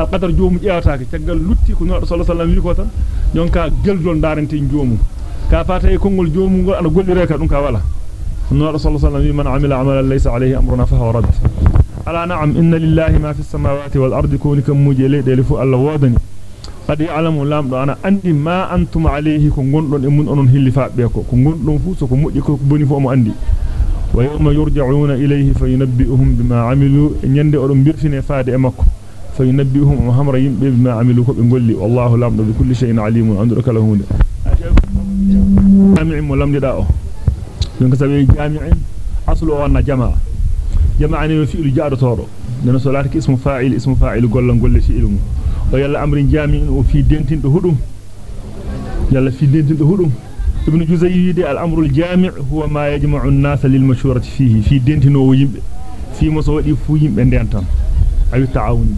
alqadar joomu jeewataake tagal lutti ko nula sallallahu alaihi wasallam wi ko tan jonka geldol darante joomu. Ka fata e kongol joomu ngol ana gollire ka dum ka wala النبي صلى الله عليه وسلم من عمل عملا ليس عليه أمرنا فهو رد ألا نعم إن لله ما في السماوات والأرض كونكم مجيلي دلفو الله وادني قد يعلم لام أنا أندي ما أنتم عليه كنغن إمون أنون هلي فأبيكو كنغن فوسكو مؤجكو بني فأم أندي ويوم يرجعون إليه فينبئهم بما عملوا إن يندي أرم بيرفين فاد أمكو فينبئهم وهم رين بما عملوا بنقول لي والله لا أمد بكل شيء عليم عندك لهون جامع ولم يدعه من كتب الجامع أصله أن جمع. جمع أنه في الجار طارو لأن سؤالك اسم فاعل اسم فاعل قول لن قول لشيء لهم ويلا أمر جامع وفي دين تنتهدهم يلا في دين تنتهدهم ابن جزي يدي الأمر الجامع هو ما يجمع الناس للمشورة فيه. في دين تنوهم في مصوري فيهم عندهم أي التعاوني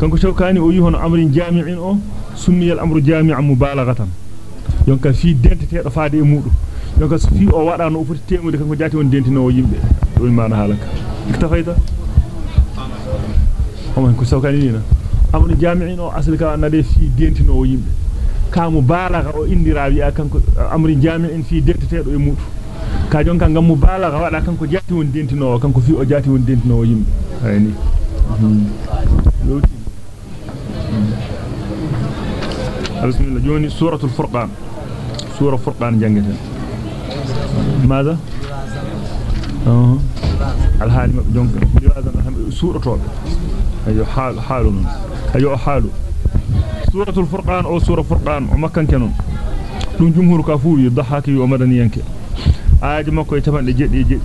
كان كتب كان يوهن أمر جامع أو سمي الأمر جامع مبالغة. دونك في دنتي دو فادي مودو دونك في أو وادا نو فوتي تيمودي كان جاتي اون دنتي نو ييمبي دول مانا حالك اكتفيت؟ أما كان كتب كان ينا أمر جامع أو أصل كان ندي في دنتي نو ييمبي كان مبالغة أو اندرا وي كان أمر جامع في دنتي دو مودو ka jonka ngam wada kanko jatti won dentino kanko fi o jatti won dentino yimbe ayni mm -hmm. بسم الله جوني سورة الفرقان سورة الفرقان جنجت ماذا الهاني جنك سورة طوب أيو حال حال أيو حال سورة الفرقان أو سورة الفرقان وما كان كانون دون جمهور كافور يضحك ومدن ينك آجما كوي تبان لجد يجد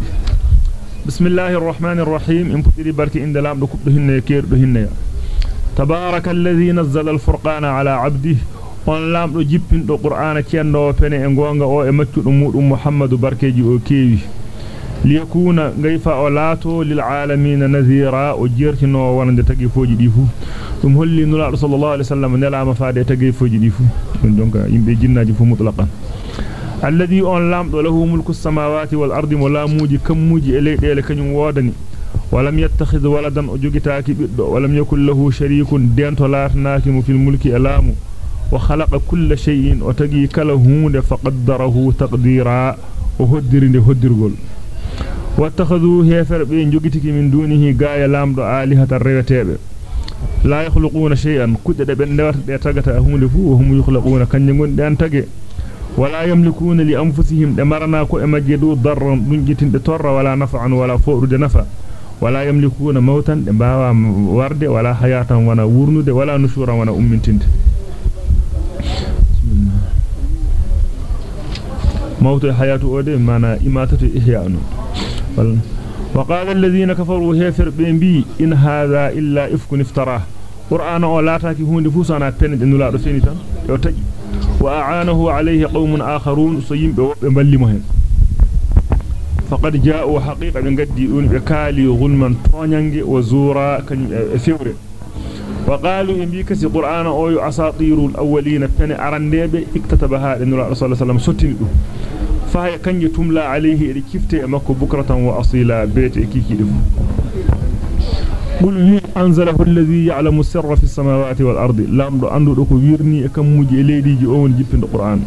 بسم الله الرحمن الرحيم إن بركي إن دلام دكوب دهن يكير دهن يكير تبارك الذي نزل الفرقان على عبده. ولم يجبن القرآن كيان نوفن انغوانغ أو امتد امور محمد بركيج أو كيوي. ليكون غيفا اولاتو للعالمين نذيرا وجيرت نو وند تغي فوجي ديفو. دم هولي نولا صلى الله عليه وسلم نلا ما فادي تغي فوجي ديفو. دونك يمبي جيناجي فو مطلقا. الذي اون لام له ملك السماوات والأرض ولا موجي كم موجي الي ديل كنيو وداني ولم يتخذ ولدا وجغتاكي بيدو ولم يكن له شريك دينتو لاتناكي في الملك الامو وخلق كل شيء وتجي كل هوند فقدره تقديرا. وهدرنده هدرغول. واتخذوا هيفر بي جوغيتيكي من دونه غايا لامدو آلهة الريتيبه لا يخلقون شيئا. be ndewata be tagata hunde fu hum yukhlaquna kanje gonde an tage wala yamlikuna li anfusihim de marana ko e majje du darran dun jitinde torra yamlikuna mautan de bawa warde wala hayatan wana wurnude wala nushuran wana ummintinde موت حياة أودي معنى إماتة إحياء وقال الذين كفروا هيفر بي إن هذا إلا إفك افتراه قرآن أولاتك هون فوسانا بند إنه لا رسيني تن يوتجي وأعانه عليه قوم آخرون سيم بمبلي مهم فقد جاءوا حقيقة قد يقول بكالي غلما طونيانجي وزورا فيوري وقالوا إن بيكسي قرآن أو أساطير الأولين. بين أرنديب اكتتبها لأن الله صلى الله عليه وسلم ستنه فهي كان تملى عليه إلى كفته مكو بكرة وأصيلا بيت إكيكي دفو. قل أنزله الذي يعلم السر في السماوات والأرض. دو أندو دكو ويرني كم مجي إليدي جئون جبن القرآن.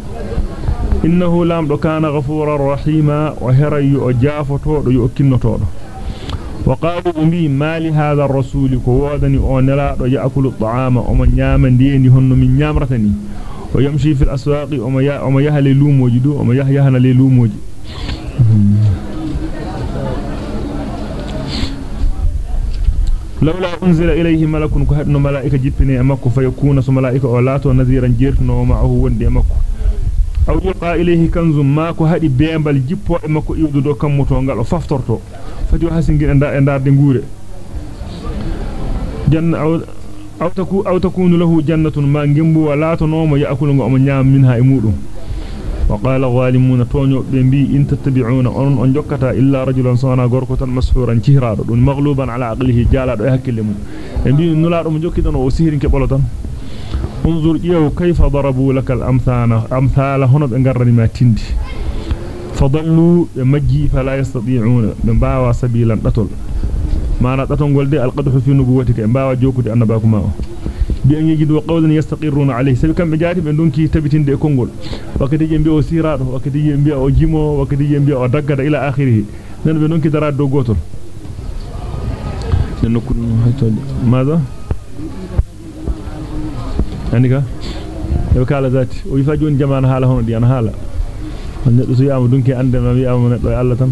إنه لام دو كان غفورا رحيما وهري أجافتو دو يؤكنتو وقالوا أمي ما لهذا الرسول؟ كوادني أونلا دو يأكل الطعام ومن يامن ديني هن من يامرتني ويمشي في الأسواق وما يهل لوموجي دو وما يهيهن للوموجي لولا أنزل إليه ملك كهدن ملائكة جبني أمكو فيكون سملائكة أولاتو نذيرا جيرتنو معه وندي أمكو. أو يلقى إليه كنز ماكو هدي بيمبال جيبو أمكو إيودو دو كموتو نغال فافترتو fati o hasingin e ndaarde nguure janna aw taku aw takunu lahu jannatun ma gembu wala to nomo yaakulu ngo o nyaam minha e mudum wa qala zalimuna tonyo be bi in tattabi'una on on jokkata illa rajulan sana gorko tan mashuran cihraado dun maghluban ala aqlihi jalaado e hakkille mum e bi nulaado mo jokkidon o sihirin ke bolotan unzur انظر إياه كيف ضربوا لك الأمثال؟ أمثال هنا بإنقرني ما تندي. فضلوا مجي فلا يستطيعون. بمباوى سبيلا قتل. ما نتطن قلت القدح في نبوتك بمباوى جوكت أن باكو ماهو بأن يجدوا قولا يستقرون عليه. سبي كم جاتب أن دونك تبتين دي كونغول وكت ينبيع سيراره وكت ينبيع جيمه وكت ينبيع دقر إلى آخره. لأن دونك دراد دو ماذا؟ Andika e kala zati o yifa joni jamana hala hono di an hala neddo so yaama dunki ande ma wi'ama neddo e Allah tan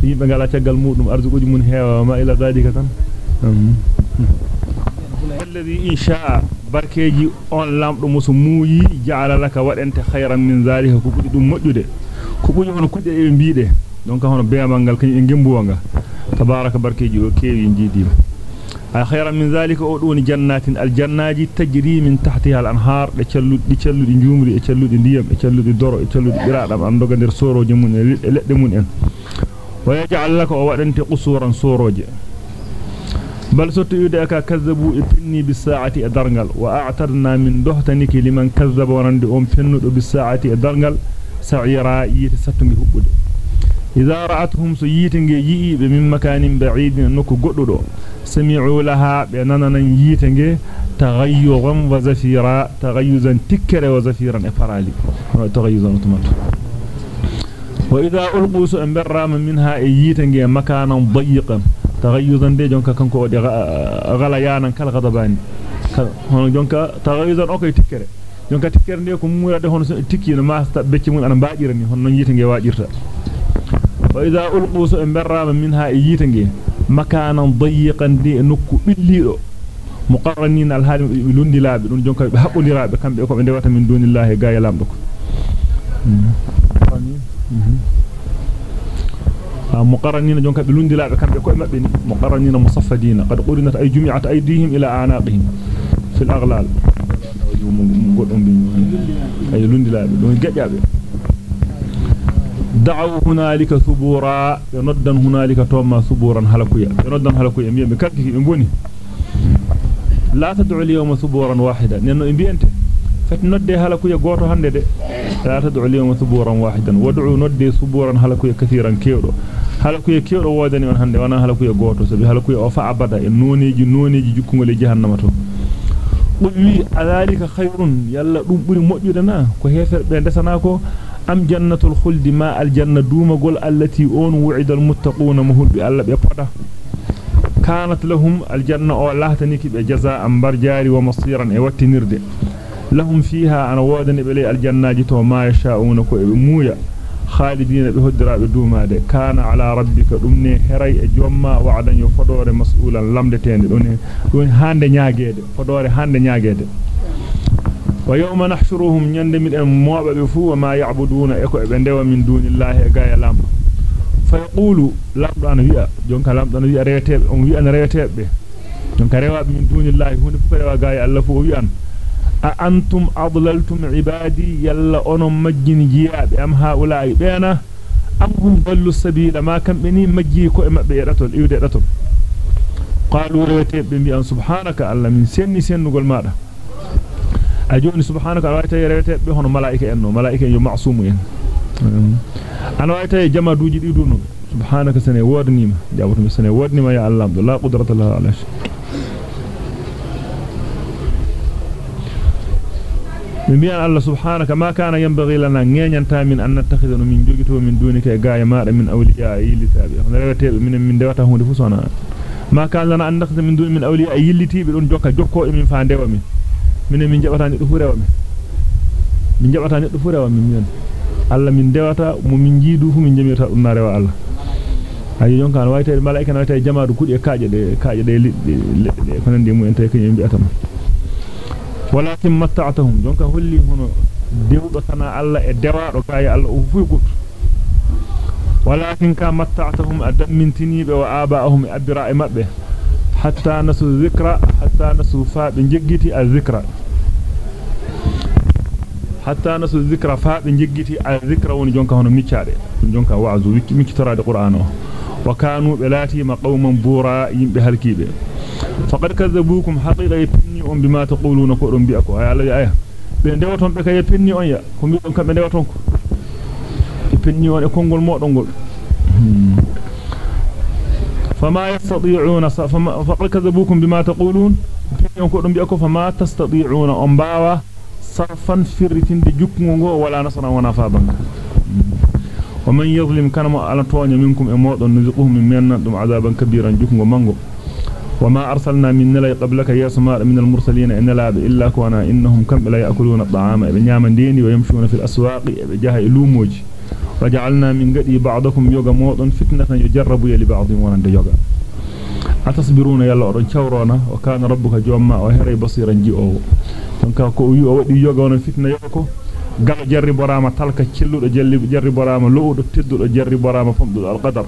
so yimbe ngala tagal mudum arzuquji mun heewa ma ila dalika tan alladhi insha'a barkeji on lamdo musu muuyi ja'ala laka wadente khayran min zalika ko budi dum modjude ko budi hono kudde e biide donc hono beemal ngal kany e gembuwanga tabaraka barkeji o kewi jidima zalika o doni jannatin aljannaji tajri min tahtiha al-anhar de celludi celludi njumri e celludi ndiyam e celludi doro e celludi biradam an doga der soroje mun e ledde mun en wa yaj'al laka o wadante qusuran soroje bal sotto yude aka kazzabu e pinni bis sa'ati e dargal wa a'tadna إذا رأتهم سيئتين يئي بمن مكان بعيد نكو قدودو سمعوا لها بأننا نييتين تغيغا وزفيرا تغيزا تكرا وزفيرا. إفرالي تغيزا نتمتو وإذا ألقوا سأمبرا من منها إييتين مكانا ضيقا. تغيزا دي جونكا كنكو غليانا كالغضبان. جونكا تغيزا أوكي تكرا جونكا تكرا نيكو مورا دي هون تكينا ما استبكي من أنا باجرني. هون نييتين واجرتا. وإذا ألقوا سأمبرام منها إيتنجي مكانا ضيقا دي نكو بالليلو مقارنين الهالي بلون دي لابي بلون جنكا بحقو دي رابي. كان بيقوم عندي من دون الله قاية لامدك مقارنين جنكا بلون دي لابي. كان بيقوم عندي مقارنين مصفدين. قد قلنا أي جمعة أيديهم إلى أعناقهم. في الأغلال. أي لون دي لابي. لون دي لابي. دعوا هنالك ثبورا ينودن هنالك توما ثبورا هلكويا ينودن هلكويا tad'u al-yawma thuburan wahida nenno e biente fat nodde halakuya goto hande de la tad'u al-yawma thuburan wahidan wad'u nodde thuburan halakuya kathiran kewdo halakuya kewdo wodani on hande wana halakuya goto sabi halakuya o fa abada e noneji noneji jukkungol e jahannama to qulli adalika khayrun yalla dum buri mojjude na ko hefer be desana ko am jannatul khuldi ma al janna dumagol allati on wu'ida al muttaquna muhulbi alla poda kanat lahum al janna o lahtaniki be jazaa'an barjari wa masiran e wattinirde lahum fiha ana wodani be al jannaji to ma yasha'una ko e muuya khalidina be hoddirabe duumade kana ala rabbika dumne heray e jomma wa'dan yo fodore mas'ulan lamdetende don don hande nyaagede fodore hande nyaagede yawma nahshuruhum nyande miden moobe be fu ma ya'buduna e ko be ndewa min dunillahi e gaaya lamdo fa yaqulu lamdo ana wi'a jonka lamdo ana wi'a rewetebe on wi'a ana rewetebe jonka rewabe min dunillahi hunde fu rewa gaaya Allah fu o wi'an a antum adlaltum ibadi yalla onon majjini jiyaabe am haula'i beena am hum ballu sabila ma kambe ni majji ko e mabbe edatol iwde edatol qalu rewetebe bi an subhanaka alla min senni sennugol maada a joni subhanaka wa ta'ala rewetebe hono malaika enno malaika yo ma'sumu en ana wa ta'ala jamaduji diduno subhanaka sane wodnima jabutum sane wodnima ya allah la qudrata lahu ala shay من بيان الله سبحانك ما كان ينبغي لنا نينتا من أن نتخذ من جوجته من دونك غاية ما من أولياء يلتابي نرغتي من من دوتا هوند فسونا ما كان لنا أن نتخذ من دون من أولياء يلتي بدون جوكا جوكو من فانديو من من من جبتا ندو فوريو من من جبتا ندو فوريو من من Allah min dewata mo min jiidu fu min jamiyata dum na rewa Allah ayi jonka an wayte malaika na wayte jamaadu kudi e kaaje de kaaje de lidde ko nandi mu en tay kanyum bi'atama walakin matta'tahum jonka holli hono dewdo kana alla e dewaado kay alla o fu gut walakin ka matta'tahum adammintini be wa aba'ahum e abira'i mabbe حتى نسوا ذكرى حتى نسوا فاء. بنجيتي الذكرى حتى نسوا ذكرى فاء. بنجيتي الذكرى ونجونك هنا ميتشاري نجونك وعزو. ميتشترى القرآنه وكانوا بلاتي مقوما بورا ينبه الكيبه فقد كذبوكم حقيقة. يبنيهم بما تقولون قرن بأكو هيا الله يأيه بندواتهم بك يبنيهم يا كم يبنيهم كم بندواتهم يبنيهم يكونوا المؤرنقل hmm. Ko don bi'a ko fama tastati'una on bawa sarfan firritinde jukkungo go wala nasran wana fa banka ومن يظلم كان على توانيا منكم امودون نذقهم من دم عذابا كبيرا جكنgo mango وما أرسلنا من نلي قبلك يا سماء من المرسلين إن لا إلا كوانا إنهم كم لا يأكلون الطعام بنياما ديني ويمشون في الأسواق بجاه إلوموج وجعلنا من قدي بعضكم يوغا موضن فتنة يجرب يلي بعض ونند يوغا أتصبرون يلا أرن شورونا وكان ربك جوما وهري بصيرا جيئو فانكا كو يو ودي يوغا ونن فتنة يوغا galo jarri borama talka celludo jelli jarri borama lowdo teddudo jarri borama famdudo alqadar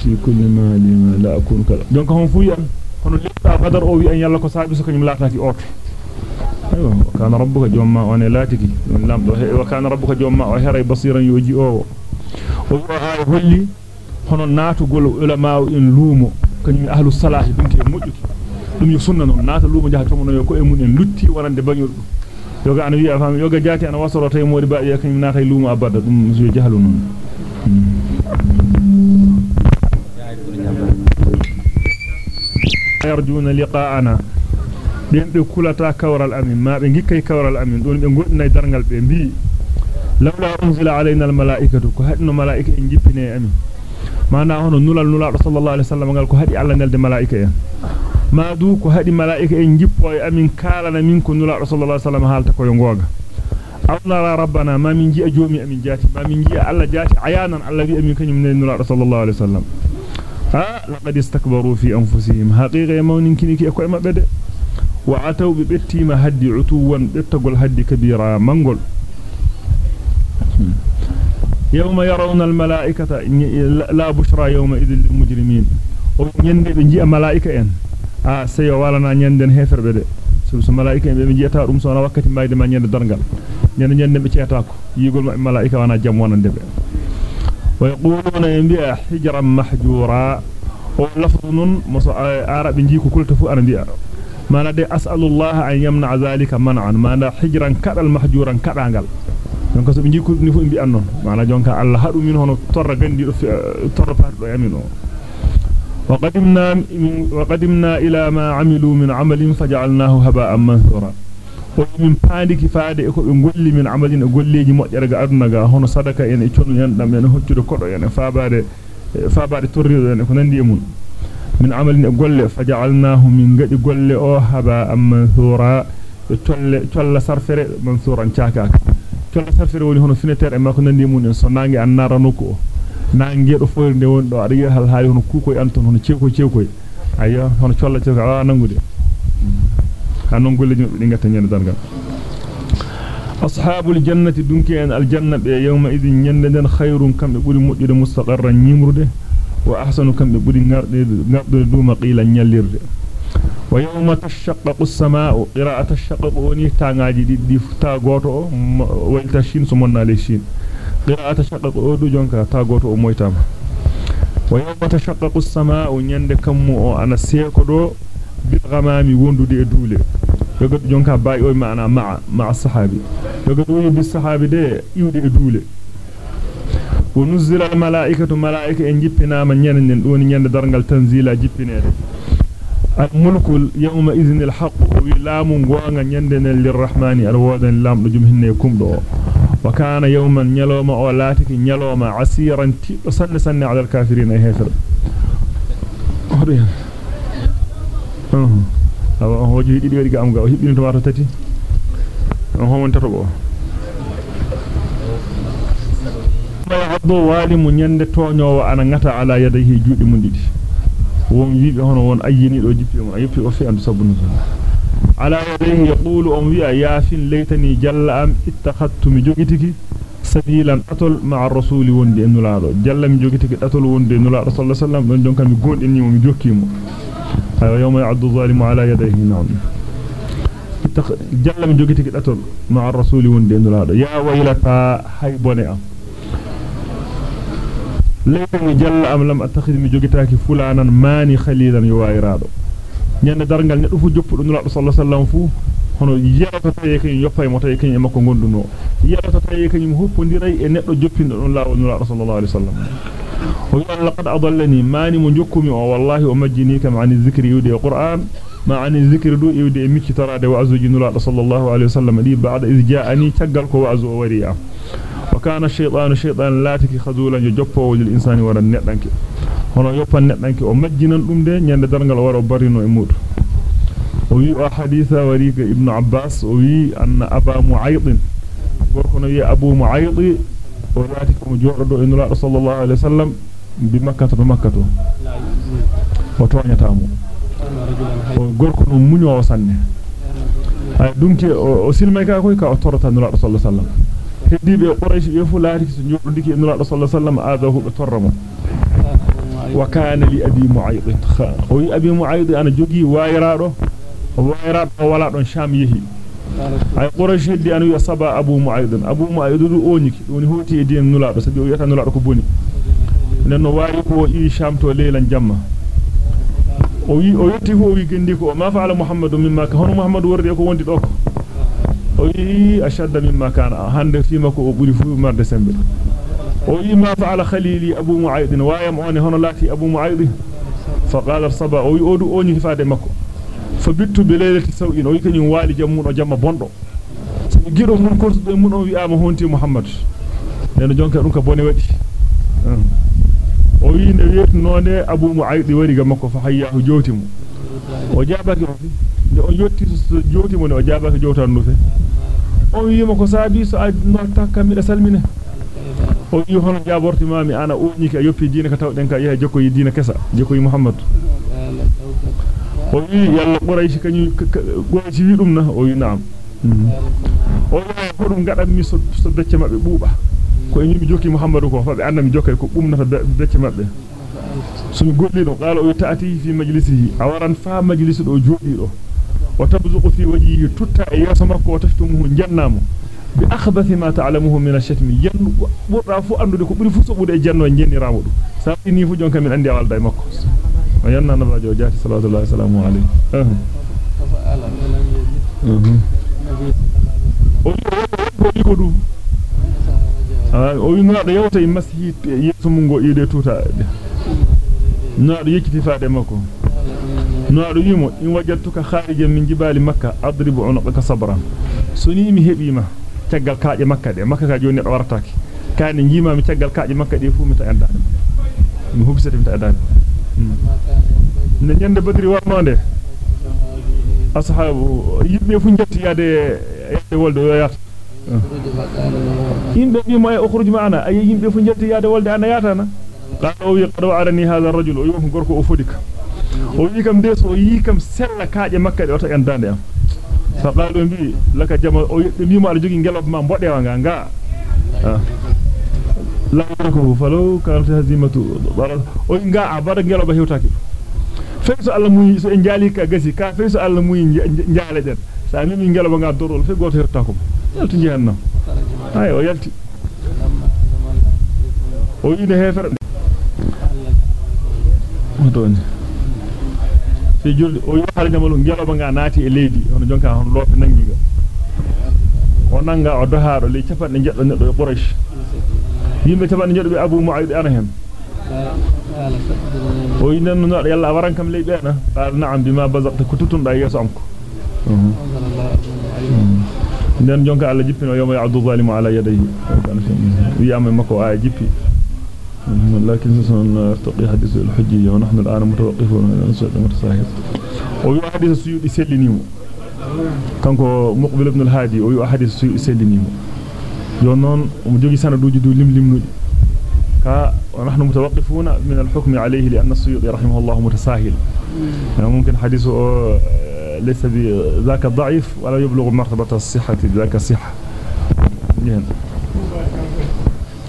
fi kulli ma lima la akun kala donc hon fu yan hono letta qadar o wi an yalla ko saabi jomma o heray basiran yoji o o wa holli hono natugol ulama en luumo kanyum ahlus salah dum ke mojjuki dum yo sunna non nata luumo jahata mo no ko e mun en lutti wonande bañol dum yoga ana wi'a fam yoga jati ana wasoro tay modi baadi kanyum natay luumo abada dum so jahalu non yarjuna liqa'ana den be kulata kawral amin ma be gikkay kawral amin don be goddinay dargal be bi lawla unzila alaina al malaikatu ko hadno malaika en jippine amin mana hono nulal nulado sallallahu alaihi wasallam gal ko hadi alla nelde malaika en ma du ko hadi malaika en jippo e amin kalana min ko nulado sallallahu alaihi wasallam halta ko yo goga awna rabbana ma min ji ajomi amin jati ma min ji alla jati ayanan alla wi amin kanyum ne nulado sallallahu alaihi wasallam ha laqad istakbaru fi anfusihim haqiqa mawnin kiniki e ko e mabbe de وعتو ببتي ما هدي عتوا بتقول هدي كبيرة منقول. يوم يرون الملائكة لا بشرى يوم إذ المجرمين ويندي بنجي الملائكة إن. آه سيوالنا يندن هفر بده. سبس ملائكة بنجي تارم سونا وقت ما يدم يند درنقل. يند يند بتشي تاكو يقول ملائكة وانا جموانا دب ويقولون ينبيع حجرا محجورا. ولفظ نون مصعب آه، عرب بنجيكو كل تفو أنا بيعرف wa mana de as'alullah an yamna zalika man'an mana hijran kadal mahjuran kadangal donc so jikku ni fu mbi annon mana jonka Allah hadu min hono torra gandi do torra pardo yamin o وقدمنا وقدمنا إلى ما عملوا من عمل فجعلناه هباء منثورا ومن باندiki faade e ko be golli min amalin e golleji moddere ga aduna ga hono sadaka en e conu en dam en hoccude kodo en faabade faabade torrido en ko nandi e mun min amalin e golle faja'alnahu min gadi golle o haba manthura e tolle tolla sarfere mansuran caakaka tolla sarfere woni hono finetere e makko nandi e mun so nangi annara nokku o nangeedo foyrde won do ada yi'a hal haali hono kukoy anton hono cewko cewkoy ayyo hono colla cewko ala nangude hanon golle jum be ngata nyande dangal en aljanna be yawma idin nyande den khairun kambe buri moddude mustaqarran nyimrude yawma tashaqqaqu as-samaa'u qira'atu ash-shaqqaq woni tangaaji di ta goto walta shin so monna le shin qira'atu ash-shaqqaq o du jonka ta goto o moytama wa yawma tashaqqaqu as-samaa'u nyande kammu o ana seeko do bil ghamami wondude e duule yogado jonka bayi o maana ma'a ma'a sahabi yogado wi bis sahabi de iwde e duule wa nuzila al malaikatu malaika en jippinama nyanen don nyande dargal tanzila jippinede al mulku yawma idhin al haqq wi lamu gonga nyandenen lirrahmani al wadan lamdo jum hinne kumdo wa kana yawman nyaloma o latiki nyaloma asiran ti sanne sanne ala al kafirin ay hefir awa hojo hidi wadi ga am ga o hibbini to wata tati on homon tato bo ma yaddo walimu nyande toñowo ana ngata ala yadayhi juudi mun didi won wiibe hono won ayyini do jippi mo ayippi o fi andu sabunu ala yadayhi yaqulu um wi'a yafin laytani jalla am ittakhadtu mi jogitiki sabilan atol ma'a rasuli wondi en nulaado jalla mi jogitiki atol wondi en nulaado sallallahu alaihi wasallam don jonka mi gondini mo mi jokkimo يوم يعض الظالم على يديه نعم جل من جوجتك داتول مع الرسول وندي نلاado يا ويلتا hay bone am leyni jalla am lam attakhid mi jogitaaki fulanan mani khalilan yuwairaado nyande dargal neddo fu joppudo nulaado sallallahu alaihi wasallam fu hono yerata taye kany yoppay mo taye kany makko gonduno yerata taye kany hoppondiray e neddo joppindo don laawol nulaado sallallahu alaihi wasallam وقال لقد أضلني ماني من جكمي والله أمجنيك عن الذكر يودي القرآن ما عن الذكر دو يودي ميكي تراد وعزو جنولا صلى الله عليه وسلم لي بعد إذ جاءني تقلك وعزو وريا وكان الشيطان الشيطان لا تكي خذولا يجبه للإنسان ورا النتنك هنا يبا النتنك ومجنا الأم دي نيان درنغل ورا برينو إمود. وي حديث وريك ابن عباس. وي أن أبا معيط. وركنا يا أبو معيط. ولاتي كم جوردو إن الله صلى الله عليه وسلم بمكة بمكة. وتوانيتامو. gorko munyo sanne ay dunki o silmay ka koy ka o torata nula sallallahu alaihi wasallam هدي بقريش يفولارك سنجودك إن الله صلى الله عليه وسلم آذاه بترمه وكان لأبي معيض تخا وي أبي معيض أنا جوجي وايراره وايراره ولا عن شام يهي قريش هدي أنا يصبا أبو معيض أبو معيض دو أونيك وني هو تي دين نلا بس دو يتن نلا ركبوني لأنه وايق هو إيه شام توليلا جمع أو يتي هو يجندي ما فعل محمد مما كهون محمد ورد يكون ديكو o wi ashadda mimma kana hande fima ko o buri fu marde sembe o wi ma faala khalili abu mu'ayd wayam on hono lati abu mu'ayd fa qala saba o wi odu oni faade makko fa bittu bi laylati sawin o yikanyum wali jammun o jamma bondo gido mun kortudo mun on wi'ama honti muhammad neno jonka dum ka bone wadi o wi ne wetnode abu muayd wari ga makko fa hayyahu jowtimu o jabaki o fi o yotti so jowtimu ne o jabaki jowtan no fe o wi mako sabi so ad no takka mi salmina o yi hono jaborti mami ana uñiki a yoppi diina ka tawden ka yeha jokko diina kesa jokko muhammad o yi yalla quraish kany quraish wi dum na o yi naam o yi ko dum gadam mi so becce mabbe buuba ko nyimi jokki muhammadu ko fa be andam jokkay ko bumnata becce mabbe sumi golli do qala o taati fi majlisihi awaran fa majlisu do jodi do fi wajhihi tutta e yeso makko o taftumuhu jannamo bi akhbathi ma ta'lamuhu min ash-shatmi jannu burda fu andude ko buri fu sobude e janno jenniraamo dum sa ni fu jonka min andi walda e makko o yanna nabajo jati sallallahu alaihi wasallam alayhi o yi ko dum o yi no do yewta e masihi yeso mun go ide tuta no do yekiti faade makko نارجيمو إن وجدتك خارجا من جبال مكة أضرب عنقك صبرا. سنيمي هبيما تقل كاجة مكة دي. مكة كاجون عورتك. كان نجيما متقل كاجة مكة دي فو متعين دانم مهوبسة متعين نين بدري وما دي. أصحابه. يبني فون جت يا دي يا دي والدو يا يات ينبي آه. بيما يخرج معنا. أي ينبي فون جت يا دي والدو يا يات قالوا يقروا عرني هذا الرجل. أيوه، ويوم قركوا أفودك bi laka jama o yeddi mo ala jogi ngelob ma bodewa nga nga la ko falo kan hazimatu barat o nga abara ngeloba hewtaki feyso alla muy so en jali ka gasi ka feyso alla muy njaale den sa mi ngeloba nga dorol fe goto hewta ko yalti jehanna ay o yalti o ine hefer don fi julde o yohal jamalu ngeloba nga naati e leydi hono jonka hon lope nangiga o nanga o dohaado le capande jeddo neddo e quraish yimbe capande jeddo be abu muayyid ana hen o yinan no yalla waran kam ley beena qal na'am bima bazaqta kututunda yeso amko nden jonka alla jippino yawma ya'du zalimu ala yadayhi wiyama makko aya jippi لكن سنرتقي حديث الحجية ونحن الآن متوقفون على نسوء المتساهل ويو حديث السيوط سلنيمو كانكو مقبل ابن الهادي ويو حديث السيوط سلنيمو يونون ومجوغي سنة دوجي دو لم لم كا ونحن متوقفون من الحكم عليه لأن السيوط رحمه الله متساهل. يعني ممكن حديثه ليس بذاك الضعيف ولا يبلغ مرتبة الصحة ذاك الصحة. جهن.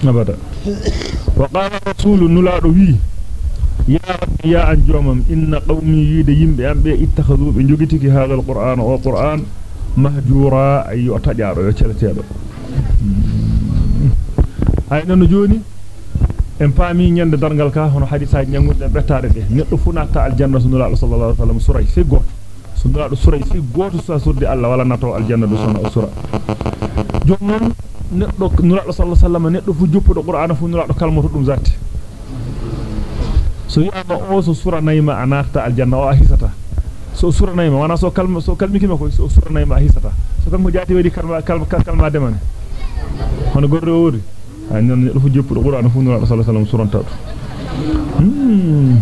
أبدا. وقال الرسول نلادو وي يا رب يا انجومم ان قومي يد يمبه امبه اتخذوا بنجوغتي هذا القران أو قران مهجورا اي تجارو يتلتيدو hay non joni en faami nyande dargal ka hono hadisa nyangude bettaade de neddo funata aljanna sunna sallallahu alaihi wasallam suray fi goto sunna suray fi goto sa surde alla wala nato aljanna do sunna sura jonnon neddo nulaado sallallahu alaihi wasallam neddo fu joppudo qur'ana fu nulaado kalmoto dum zatti so yama o so sura nayma anarta aljanna o ahisata so sura nayma wana so kalma so kalmikima ko so sura nayma ahisata so kalmo jati wadi kalma kalma kalma demane hono gordo wori ay non neddo fu joppudo qur'ana fu nulaado sallallahu alaihi wasallam suranta hmm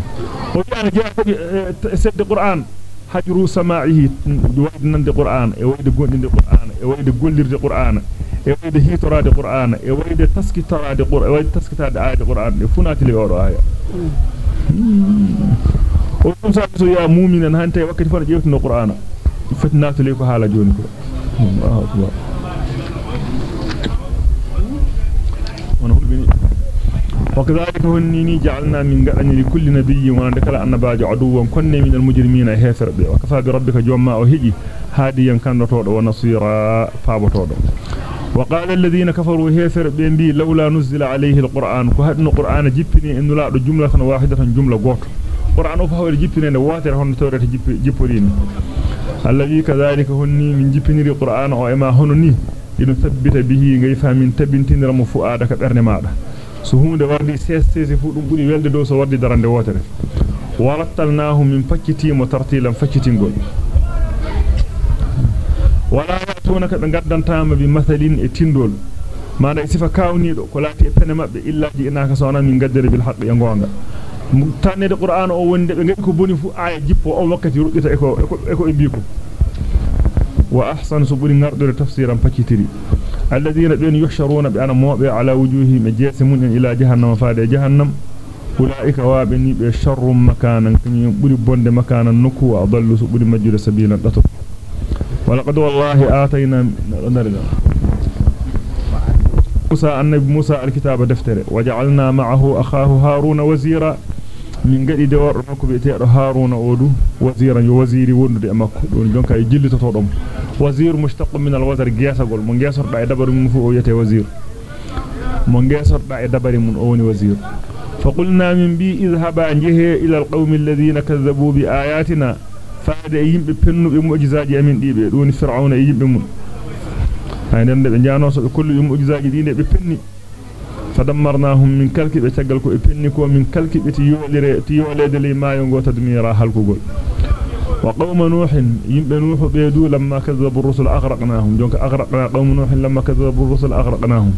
o yana jeeya sedde qur'an hajru sama'ihi waydnande qur'an e wayde gondinde qur'an e wayde gollirde qur'an e wayde hitorade qur'ana e wayde taskitorade qur'an e wayde taskitade ayde qur'an e funati le odo aya o dum sa so ya mu'minan hante wakkati fana jewtino qur'ana fatnatu le ko hala joni ko Allahu akbar wana hulbini وكذلك هنيني جعلنا من قرن لكل نبي وندكل النباج عدوا كن من المجرمين هيفر بي وكفى بربك جوما وهجي هاديا كان تودو ونصيرا فابتودو وقال الذين كفروا هيفر بي لولا نزل عليه القرآن. كهدن القرآن جبني إنه لا جملة واحدة جملة قوت قرآن فهو جبني واتر هون تورة جبرين الذي كذلك هني من جبني القرآن وإما هنني لنثبت به غيفا من تبنتين رم فؤادك بأرن ماذا. hunde wardi sesese fu dum buri welde do so wardi darande wotere warattalnahu min fakkitimo tartilan fakkitingol wala yatunaka be gaddantama bi mathalin e tindol manda sifa kawnido ko lati e pene mabbe illa ji inaka sona min gaddere bil haqqi e gonga tanede qur'an o wonde be ngadi ko boni fu aya jippo o wakkati rubbita e ko e ko e biko wa ahsan suburi ngardore tafsiran fakkitiri الذين بين يحشرون بأنا موبع على وجوههم جاسمون إلى جهنم فاد جهنم أولئك وابني بشر مكانا كن بري بوند مكانا نكو وأضل بري مجد سبيلا دتو ولقد والله آتينا موسى أن موسى الكتاب دفتر. وجعلنا معه أخاه هارون وزيرا. من قد دور ماكو بيتير هارون أولو وزيرا وزيري ولد أمك. جونك يجلد تطورم وزير مشتق من الوزر جاس أقول من جاسر بعد دبر من فوق يتي وزير. من جاسر بعد دبر من أوني وزير. فقلنا من بي اذهب عن جهة إلى القوم الذين كذبوا بآياتنا. بآياتنا فاد يمبه pennube mu'jizaji amin dibe doni fir'auna e yimbe mun. Hay den be jaano so be kullu mu'jizaji dine be penni. فدمرناهم من كلك بتجل كو إبنكو من كلك بتيولي تيولي دلي ما ينغو تدميرا هلكو وقوم نوح يمب نوح بيدو لما كذبوا الرسل أغرقناهم جونك أغرقنا قوم نوح لما كذبوا الرسل أغرقناهم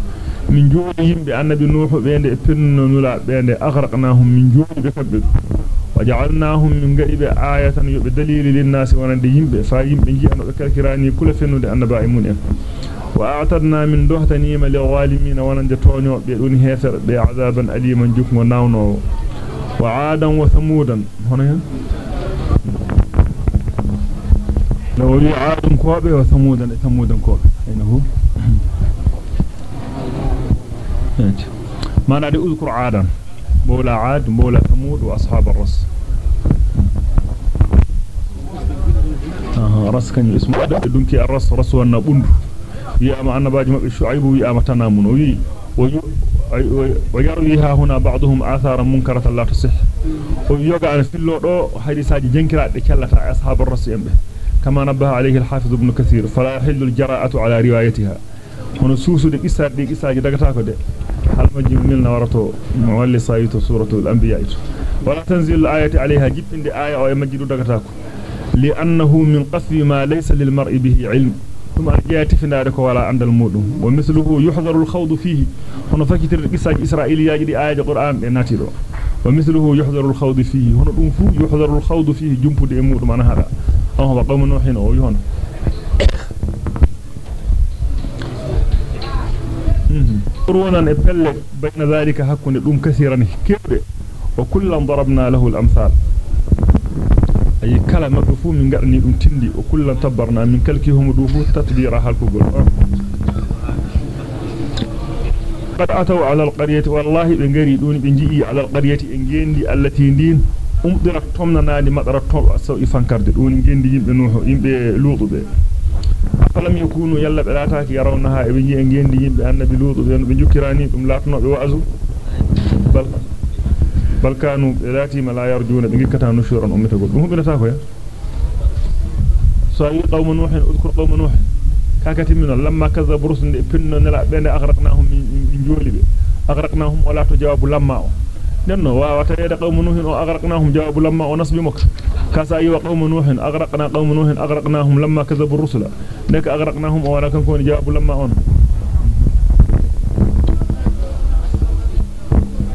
من جول يمب النبي نوح بين إبن نلا بين أغرقناهم من جول بكبد وجعلناهم من غيب آية بدليل للناس ونند يمب فايمب جيانو بكالكراني كل فنو دي أنباء منهم وأعتدنا من دهتنيم للظالمين وننج تونيو بيدون هيفر بعذابا أليما جكم وناونو. وعادا وثمودا. هنا لو لي عاد كوبه وثمودا. ثمودا كوبه هو؟ ما نادي أذكر عادا. مولا عاد مولا ثمود وأصحاب الرس. رس كان اسمه دونكي الرس رس والنبوند يا النباجي مبه شعيب ويا تنامون وي ويرويها هنا بعضهم آثارا منكرة لا تصح. ويوغا أن فيلو دو حديثاجي جنكرا دي كلتا أصحاب الرسول كما نبه عليه الحافظ ابن كثير. فلا يحل الجراءة على روايتها. Hono suusude qissaaji di qissaaji dagata ko de halmaji milna warato mawalli sayito suratul anbiya wala tanzil ayati alayha jippinde aya o e majjidu dagata ko li annahu min qasdi ma laysa lil mar'i bihi ilm ثم أرجعت في نارك ولا عند المودم ومثله يحذر الخوض فيه هنا فكتر قصة إسرائيلية جدي آية القرآن ناتيرو ومثله يحذر الخوض فيه هنا دنفو يحذر الخوض فيه جنب دي مودم أنا هذا أهو قوم نوح أو يهون قرونا نبل بين ذلك هكون الأم كثيرا كبير وكلا ضربنا له الأمثال. أي كلام مدفوع من قرن يمتلي وكلا تبرنا من كلكهم دوبو تطبيرها الكبر قد أتوا على القرية والله إن قريدون إن على القرية إن التي دين. أمدرك تمنا نادي مدرك تمنا سوء فانكرد إن جيندي إن لوضو بي be afalam yakunu yalla be lataaki yarawnaha e be jii en gendi yimbe annabi luudu be be jukkirani dum latno be waazu bal bal kanu lati ma la yarjuna bi gikkata nushuran ummata gol dum hubinata ko ya so yi qawmun nuh udkur qawmun nuh kakati min lamma kazzabu rusul pinno nela bende aghraqnahum min jolibe aghraqnahum wala to jawabu lamma o lamma o nasbi mok kasa yi wa qawmun nuh aghraqna qawmun nuh aghraqnahum lamma kazzabu rusula nek aghraqnahum o wala kan ko jawabu lamma on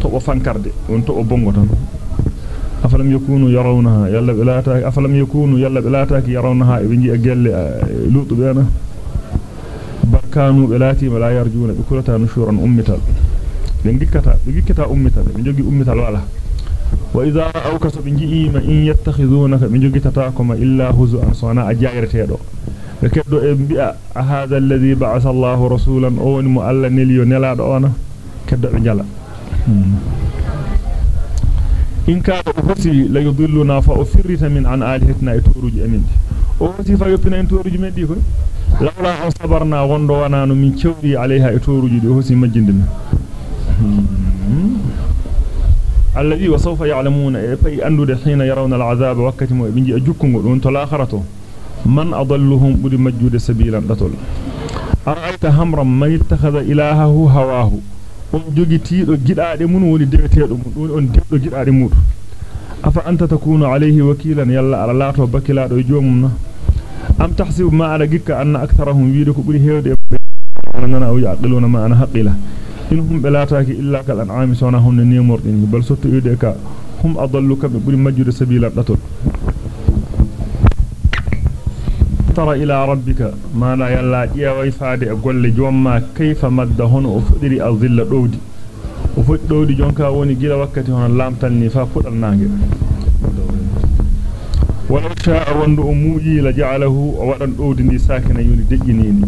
to fankarde won to bongo tan afalam yakunu yarawnaha yalla bilata afalam yakunu yalla bilata ki yarawnaha e binji e gelle lutu bena barkanu bilati wala yarjuna bi kulata nushuran ummital huzu an sana ajayrtedo be keddo e bi'a hadha alladhi ba'atha Allahu rasulan o woni mo alla neliyo nelado ona keddo be jala in kaada o hoti la yudilluna fa ufirrita min an alihatina e toruji amin o hoti fa yoppina en toruji meddi koy lawla an sabarna wondo wana no min cewri alayha e toruji do hoti majjinde min الذي وسوف يعلمون إيه، أي اندو حين يرون العذاب وقت بنجي اجوكو دون تلا اخرته من أضلهم؟ بودي مجود سبيلا دتول أرأيت همرا ما يتخذ إلهه هواه؟ أم جوجي تيدو جيداده من ولي ديتيدو من دون ديدو جيداده مود أفا أنت تكون عليه وكيلا؟ يلا على لا تو بكلا دو أم تحسب ما على جك أن أكثرهم يريدك بودي أنا أنا أو يعقلون ما أنا حقله yude ka hum adallu kam buri majjude sabila datol tara ila rabbika mana yalla ƴeeway faade e golle jomma kayfa madda hono o fudiri azilla dowdi o fuddi dowdi jonka woni gila wakkati hono lamtal ni fa pudal nange wala sha'a wando o muuji la ja'alahu o wadan dowdi ndi sakina yoni dejjinini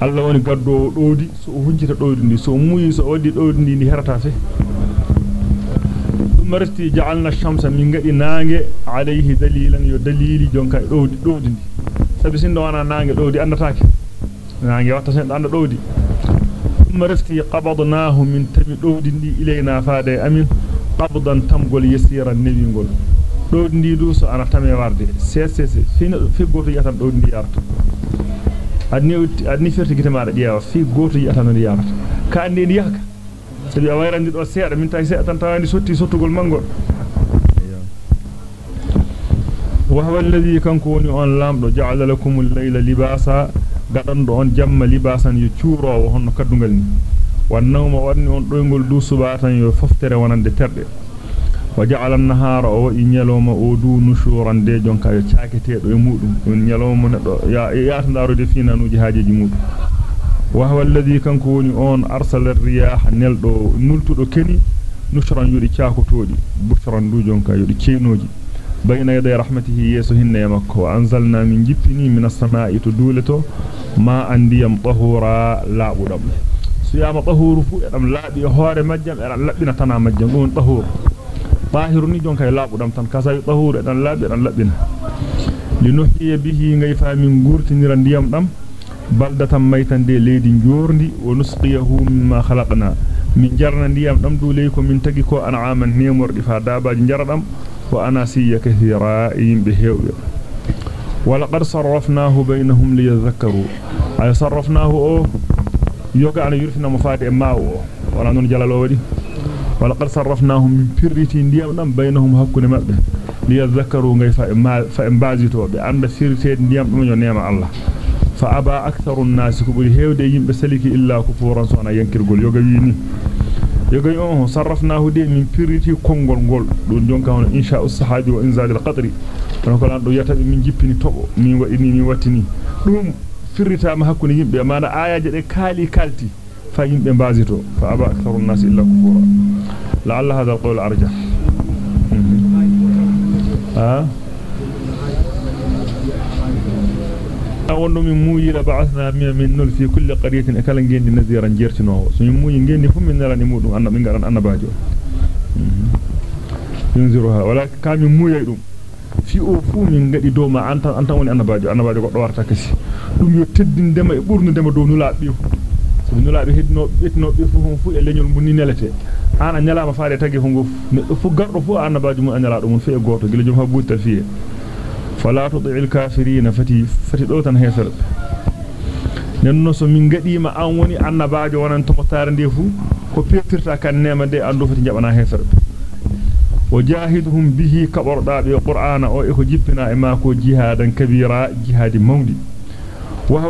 alla woni gaddo dowdi so dowdi ndi so muuyi so waddi dowdi ndi ndi herata fe marti ja'alna ash-shamsa min gadi nange alayhi dalilan yo dalili jonka dowdi dowdi ndi sabi sindo wana nange dowdi andataake nange watta sen anda dowdi marti qabadnahu min tami dowdi ndi ilayna faade amin qabdan tamgol yasiran newingol dowdi ndi du so ana tame warde ccc fina fi goto yatan dowdi ndi yarata adni adni ferti gite maada jeewa fi goto yatan ndi yarata ka ande ndi yaka sabi a wayrandi do seeda min tay seeda tan tawandi sotti sottugol mangol wa huwa alladhi kanku woni on lamdo ja'ala lakum al-layla libasa gadando on jamma libasan yo ciurowo honno kaddungal ni wan nawma on doygol du subatan yo foftere wonande terde an-nahara o wadi nyaloma o du nushuran de jonka yo ciaketedo e mudum on nyaloma neddo ya yaata darude finanuji haajeji mudum wa huwa alladhi kanko woni on arsala ar-riyaha neldo nultudo keni nushran yudi ciakotodi bushran du jonka yudi ceenoji bayna yaday rahmatihi yeso hinne makko anzalna min jippini minas samaa'i to duleto ma andiyam tahura laabudam siyama tahuru fu edam laabi hoore majjam edan labbina tana majjam don tahur ni jonka laabudam tan kasa tahuru edan laabi edan labbina linuhyiya bihi ngayfa min gurtinira ndiyam dam baldatan maytande leedi njorndi wa nusqiyahu mimma khalaqna min jarna ndiyam dam du ley ko min tagi ko an'aman nemordi fa dabaji jaradam wa anasiya kathira yimbe hewbe ولقد صرفناه بينهم ليذكروا ay sarrafnahu o yoga ana yurfina mo faade e maawo wala non jalalo wadi wala qad sarrafnahu min firriti ndiyam dam baynahum hakkunde mabbe liyadhakkaru ngay fa ma fa bazito be anda firrite ndiyam dum yo neema Allah fa aba aktharu an-nas ko buri hewde yimbe saliki illa kufuran sona yankirgol yoga wini yoga on sarrafnahu de min firriti kongol gol don jonka on insha as-sahabi wa inzal al-qadri don ko lan do yatabe min bazito fa aba aktharu an-nas illa kufura la'alla hadha al-qawl arjah ha awondo min muyira ba'athna min nul fi kulli qaryatin akala ngendi nadiran jertinowo so min muyi ngendi fu min narani mudum anna min garan annabajo yunziruha wala kamin muyay dum fi o fu min ngadi do ma anta anta woni annabajo annabajo goddo warta kasi dum yo teddindema e burnudema do nulaabe so nulaabe hedno betnobe fu hon fu e lenyol munni nelete ana nyalama faade ngof neddo fu gardo fu annabajo mun anyalaado mun fi e goto gila jom ha buuta fi fala tud'il kafirin fati fati do tan hefer nenno so min gadima an woni annabajo wonan to motare de fu ko peftirta kan nema de ando fati jabana hefer وجاهدهم به كبردا بالقران أو اكو جيبنا e mako jihadan kabira jihadi mawdi wa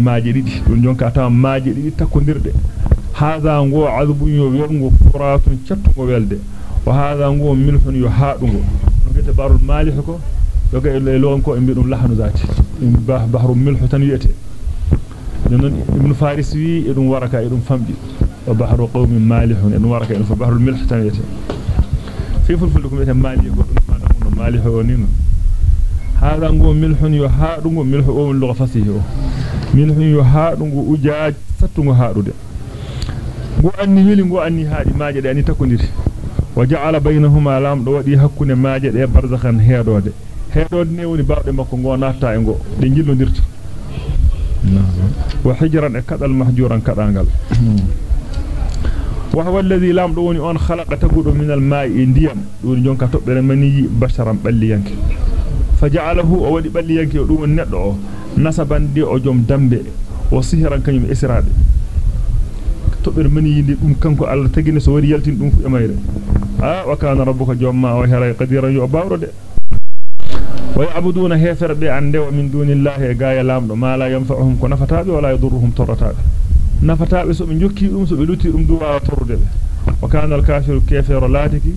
maaje didi don jonka taw maaje didi takkondirde hadha ngo azbun yo yorgo furatun cattugo welde wa hadha ngo milhun yo haadungo no gete barul malih ko yoga e lon ko e mbidum lahanu zati bah bahru milhu tan yete non ibn faris wi edum waraka edum fambi وبحر قوم مالح ان ورك ان فبحر الملح تنيته في فلفلكم يته مالح ما دمون مالح ونين هذا ngo milhun yo haadungo o lugha fasihi o milhun yo haadungo ujaaj sattungo haadude ngo anni wili ngo anni haadi maaje de ani takondiri waja'ala bainahuma lam do wadi hakkunde maaje de barzakhan heedode heedode ne woni bawde makko ngo natta e ngo de jillondirta wa hijran e kadal mahjuran kadangal وهو الذي لام دوني اون خلق تغدو من الماء انديام دوني جونكا توبere mani basharan balliyanke de o jom dambe o sihran kanyum israade tobbere mani yindi dum kanko Allah tagine so wari yaltin dum fu e mayre ah wa kana rabbuka jomma o hera qadiran yu bawrode wa ya'buduna heferbe ande wa min dunillahi gaaya lamdo ma la yanfa'uhum ko nafatabe wala yadurruhum torratabe nafataabe so be jokki dum so be lutti dum duwa torde be wa kana al kafiru kafiru latiki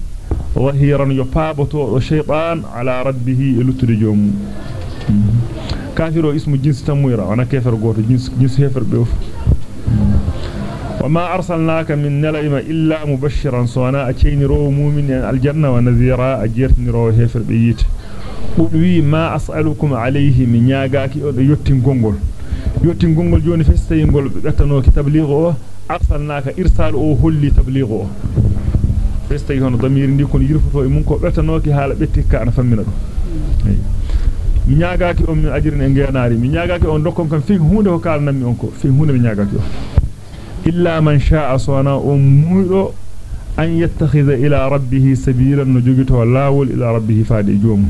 ظهيرا يبابطو شيطان على ربه لتد جوم كافر اسم جنس تمويرا. أنا كافر غوتو جنس جنس هفر بيوف. وما أرسلناك من نلئم إلا مبشرا. سوانا أتين رو مؤمن الجنة ونذيرا. أجيرت نرو هفر بيت قل ما أسألكم عليه من ياغاكي يوتين غونغول يوتين غونغول جوني فستينغول بتانو تبليغو أرسلناك إرسال أو هولي تبليغو festay hono damir ndi kon yirfoto e mun ko betanoki haala bettikka ana fammina do mi nyaagaaki on mi ajirne e ngeenaari mi nyaagaaki on dokkon kam fi hunde ko kalnammi on ko fi hunde mi nyaagaaki on illa man sha'a sawana um muydo an yattakhidha ila rabbih sabilan no jogito lawol ila rabbih faade joom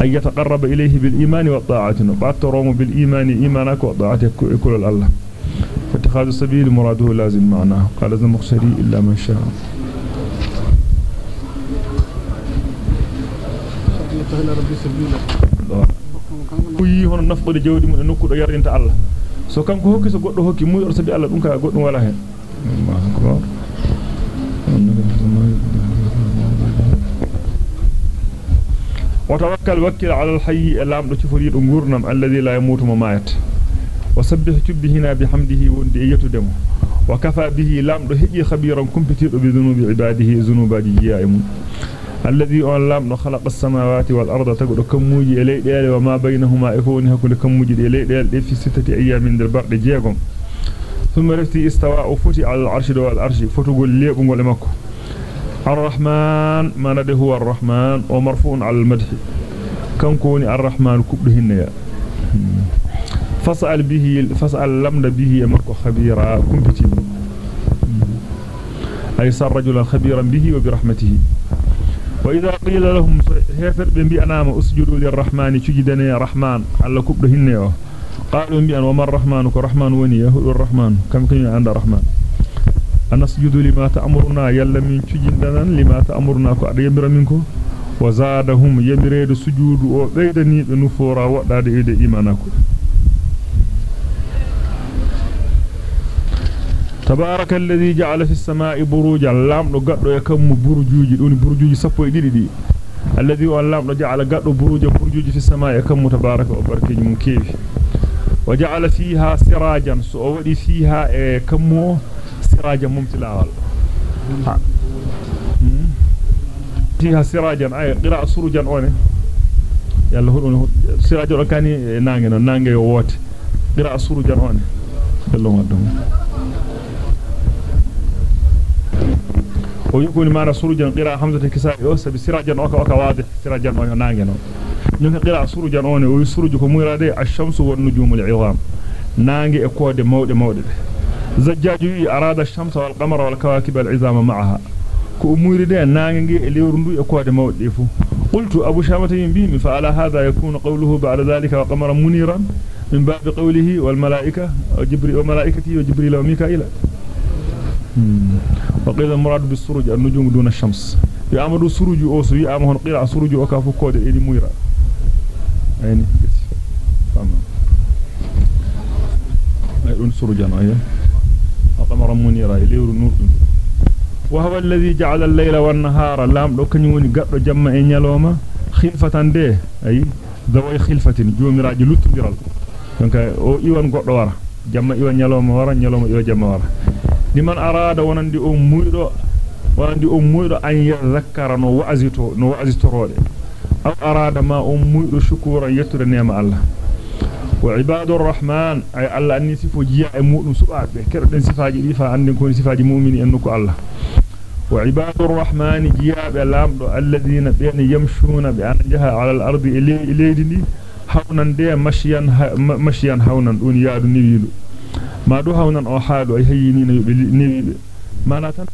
ay yataqarraba ilayhi bil imani wa ta'ati no battoromo bil imani imanaka wa ta'ati kulul allah فاتخاذ السبيل مراده لازم معناه قال ذا مقصري إلا من شاء kuyi hono nafqode jawdi mun nokkudo yarinta Allah so kanko hokki so goddo hokki muy sabi Allah dum ka goddum wala hen وتوكل وكل على الحي اللام تفوري دو غورنام الذي لا يموت ممات. وسبح تبهنا بحمده وندي يتدم وكفى به لام دو هجي خبيرا كمبتيدو بذنوب عباده ذنوب جيائم الذي أعلم خلق السماوات والأرض تقول كموجي إلي ديال وما بينهما إفوني هكذا كموجي إلي ديال في ستة أيام من البرد جيغم ثم رفتي استواء فتي على العرش دو العرش. فتقول لي قنقل مكو. الرحمن ما نده هو الرحمن ومرفوع على المدح. كم كوني الرحمن كبهن يا فاسأل به فاسأل لمد به مكو خبيرا كمبتي أي صار رجلا خبيرا به وبرحمته. وإذا قيل لهم هفر بأنام أسجدوا للرحمن تجدني رحمن. على كبر هنيو قالوا بأن وما الرحمن؟ كرحمن وني يهود الرحمن. كم كان عند الرحمن؟ أنسجد لما تأمرنا. يلا من تجدنا لما تأمرنا. كأريمر منكم وزادهم يمريد سجود. وبيدني بنفورا. وقداد إيد إيمانكم تبارك الذي جعل في السماء بروجا. لامدو غدو يكم برجوجي دوني برجوجي سبو ديدي دي الذي هو لامدو جعل غدو بروجا برجوجي في السماء يكم تبارك وبركه من كيف. وجعل فيها سراجا. سو ودي فيها كمو سراجا ممتلاوال فيها سراجا. أي قراء سروجا أوني. يلا هدون سراجا كاني نانغي نانغي ووت قراء سروجا أوني. يلا ودهم ويكون معنا سروجا قراءة حمزة كساء يوسف سراجا وكا وكا واضح. سراجا وكا نانجنو نيوكا قراءة سروجا اوني ويسروج كميرا الشمس والنجوم العظام. نانجي اكود مود مود زجاج أراد الشمس والقمر والكواكب العظام معها. كأمور دي نانجي ليورندو اكود مود ديفو قلت أبو شامة ينبيني فعلى هذا يكون قوله بعد ذلك وقمرا منيرا من باب قوله والملائكة وجبريل وملائكته وجبريل وميكائيل. وقيل المراد بالسروج النجوم دون الشمس. يعمدوا سروج أو سو يعم هون قيل سروج أو كافو كود ايدي مويرا يعني تمام اي دون سروجان اي قمر منيرا ليور نور. وهو الذي جعل الليل والنهار لام دو كني وني غدو جامما اي نيالوما خلفة دي أي؟ ذوي خلفة جوميراجي لوتنديرال دونك أو إيوان غدو wara jamma iwa nyaloma wara nyaloma iwa jamma wara liman arada wonandi o muydo wonandi o muydo an yazakkara no wa'azito no wa'azitorode aw arada ma o muydo shukura yettude neema Allah wa ibadur rahman ay Allah anni sifo jiya e mudum subaabe kerden sifaaji di fa andin ko sifaaji mu'mini en ko Allah wa ibadur rahman jiya be lamdo alladheena bayna yamshuna bi an jaha ala al-ardi ilaydi ni hawnan de mashyan mashyan hawnan dun yaadu niwidu ma do hawnan o haado ay hayyini no be niwibe mana tan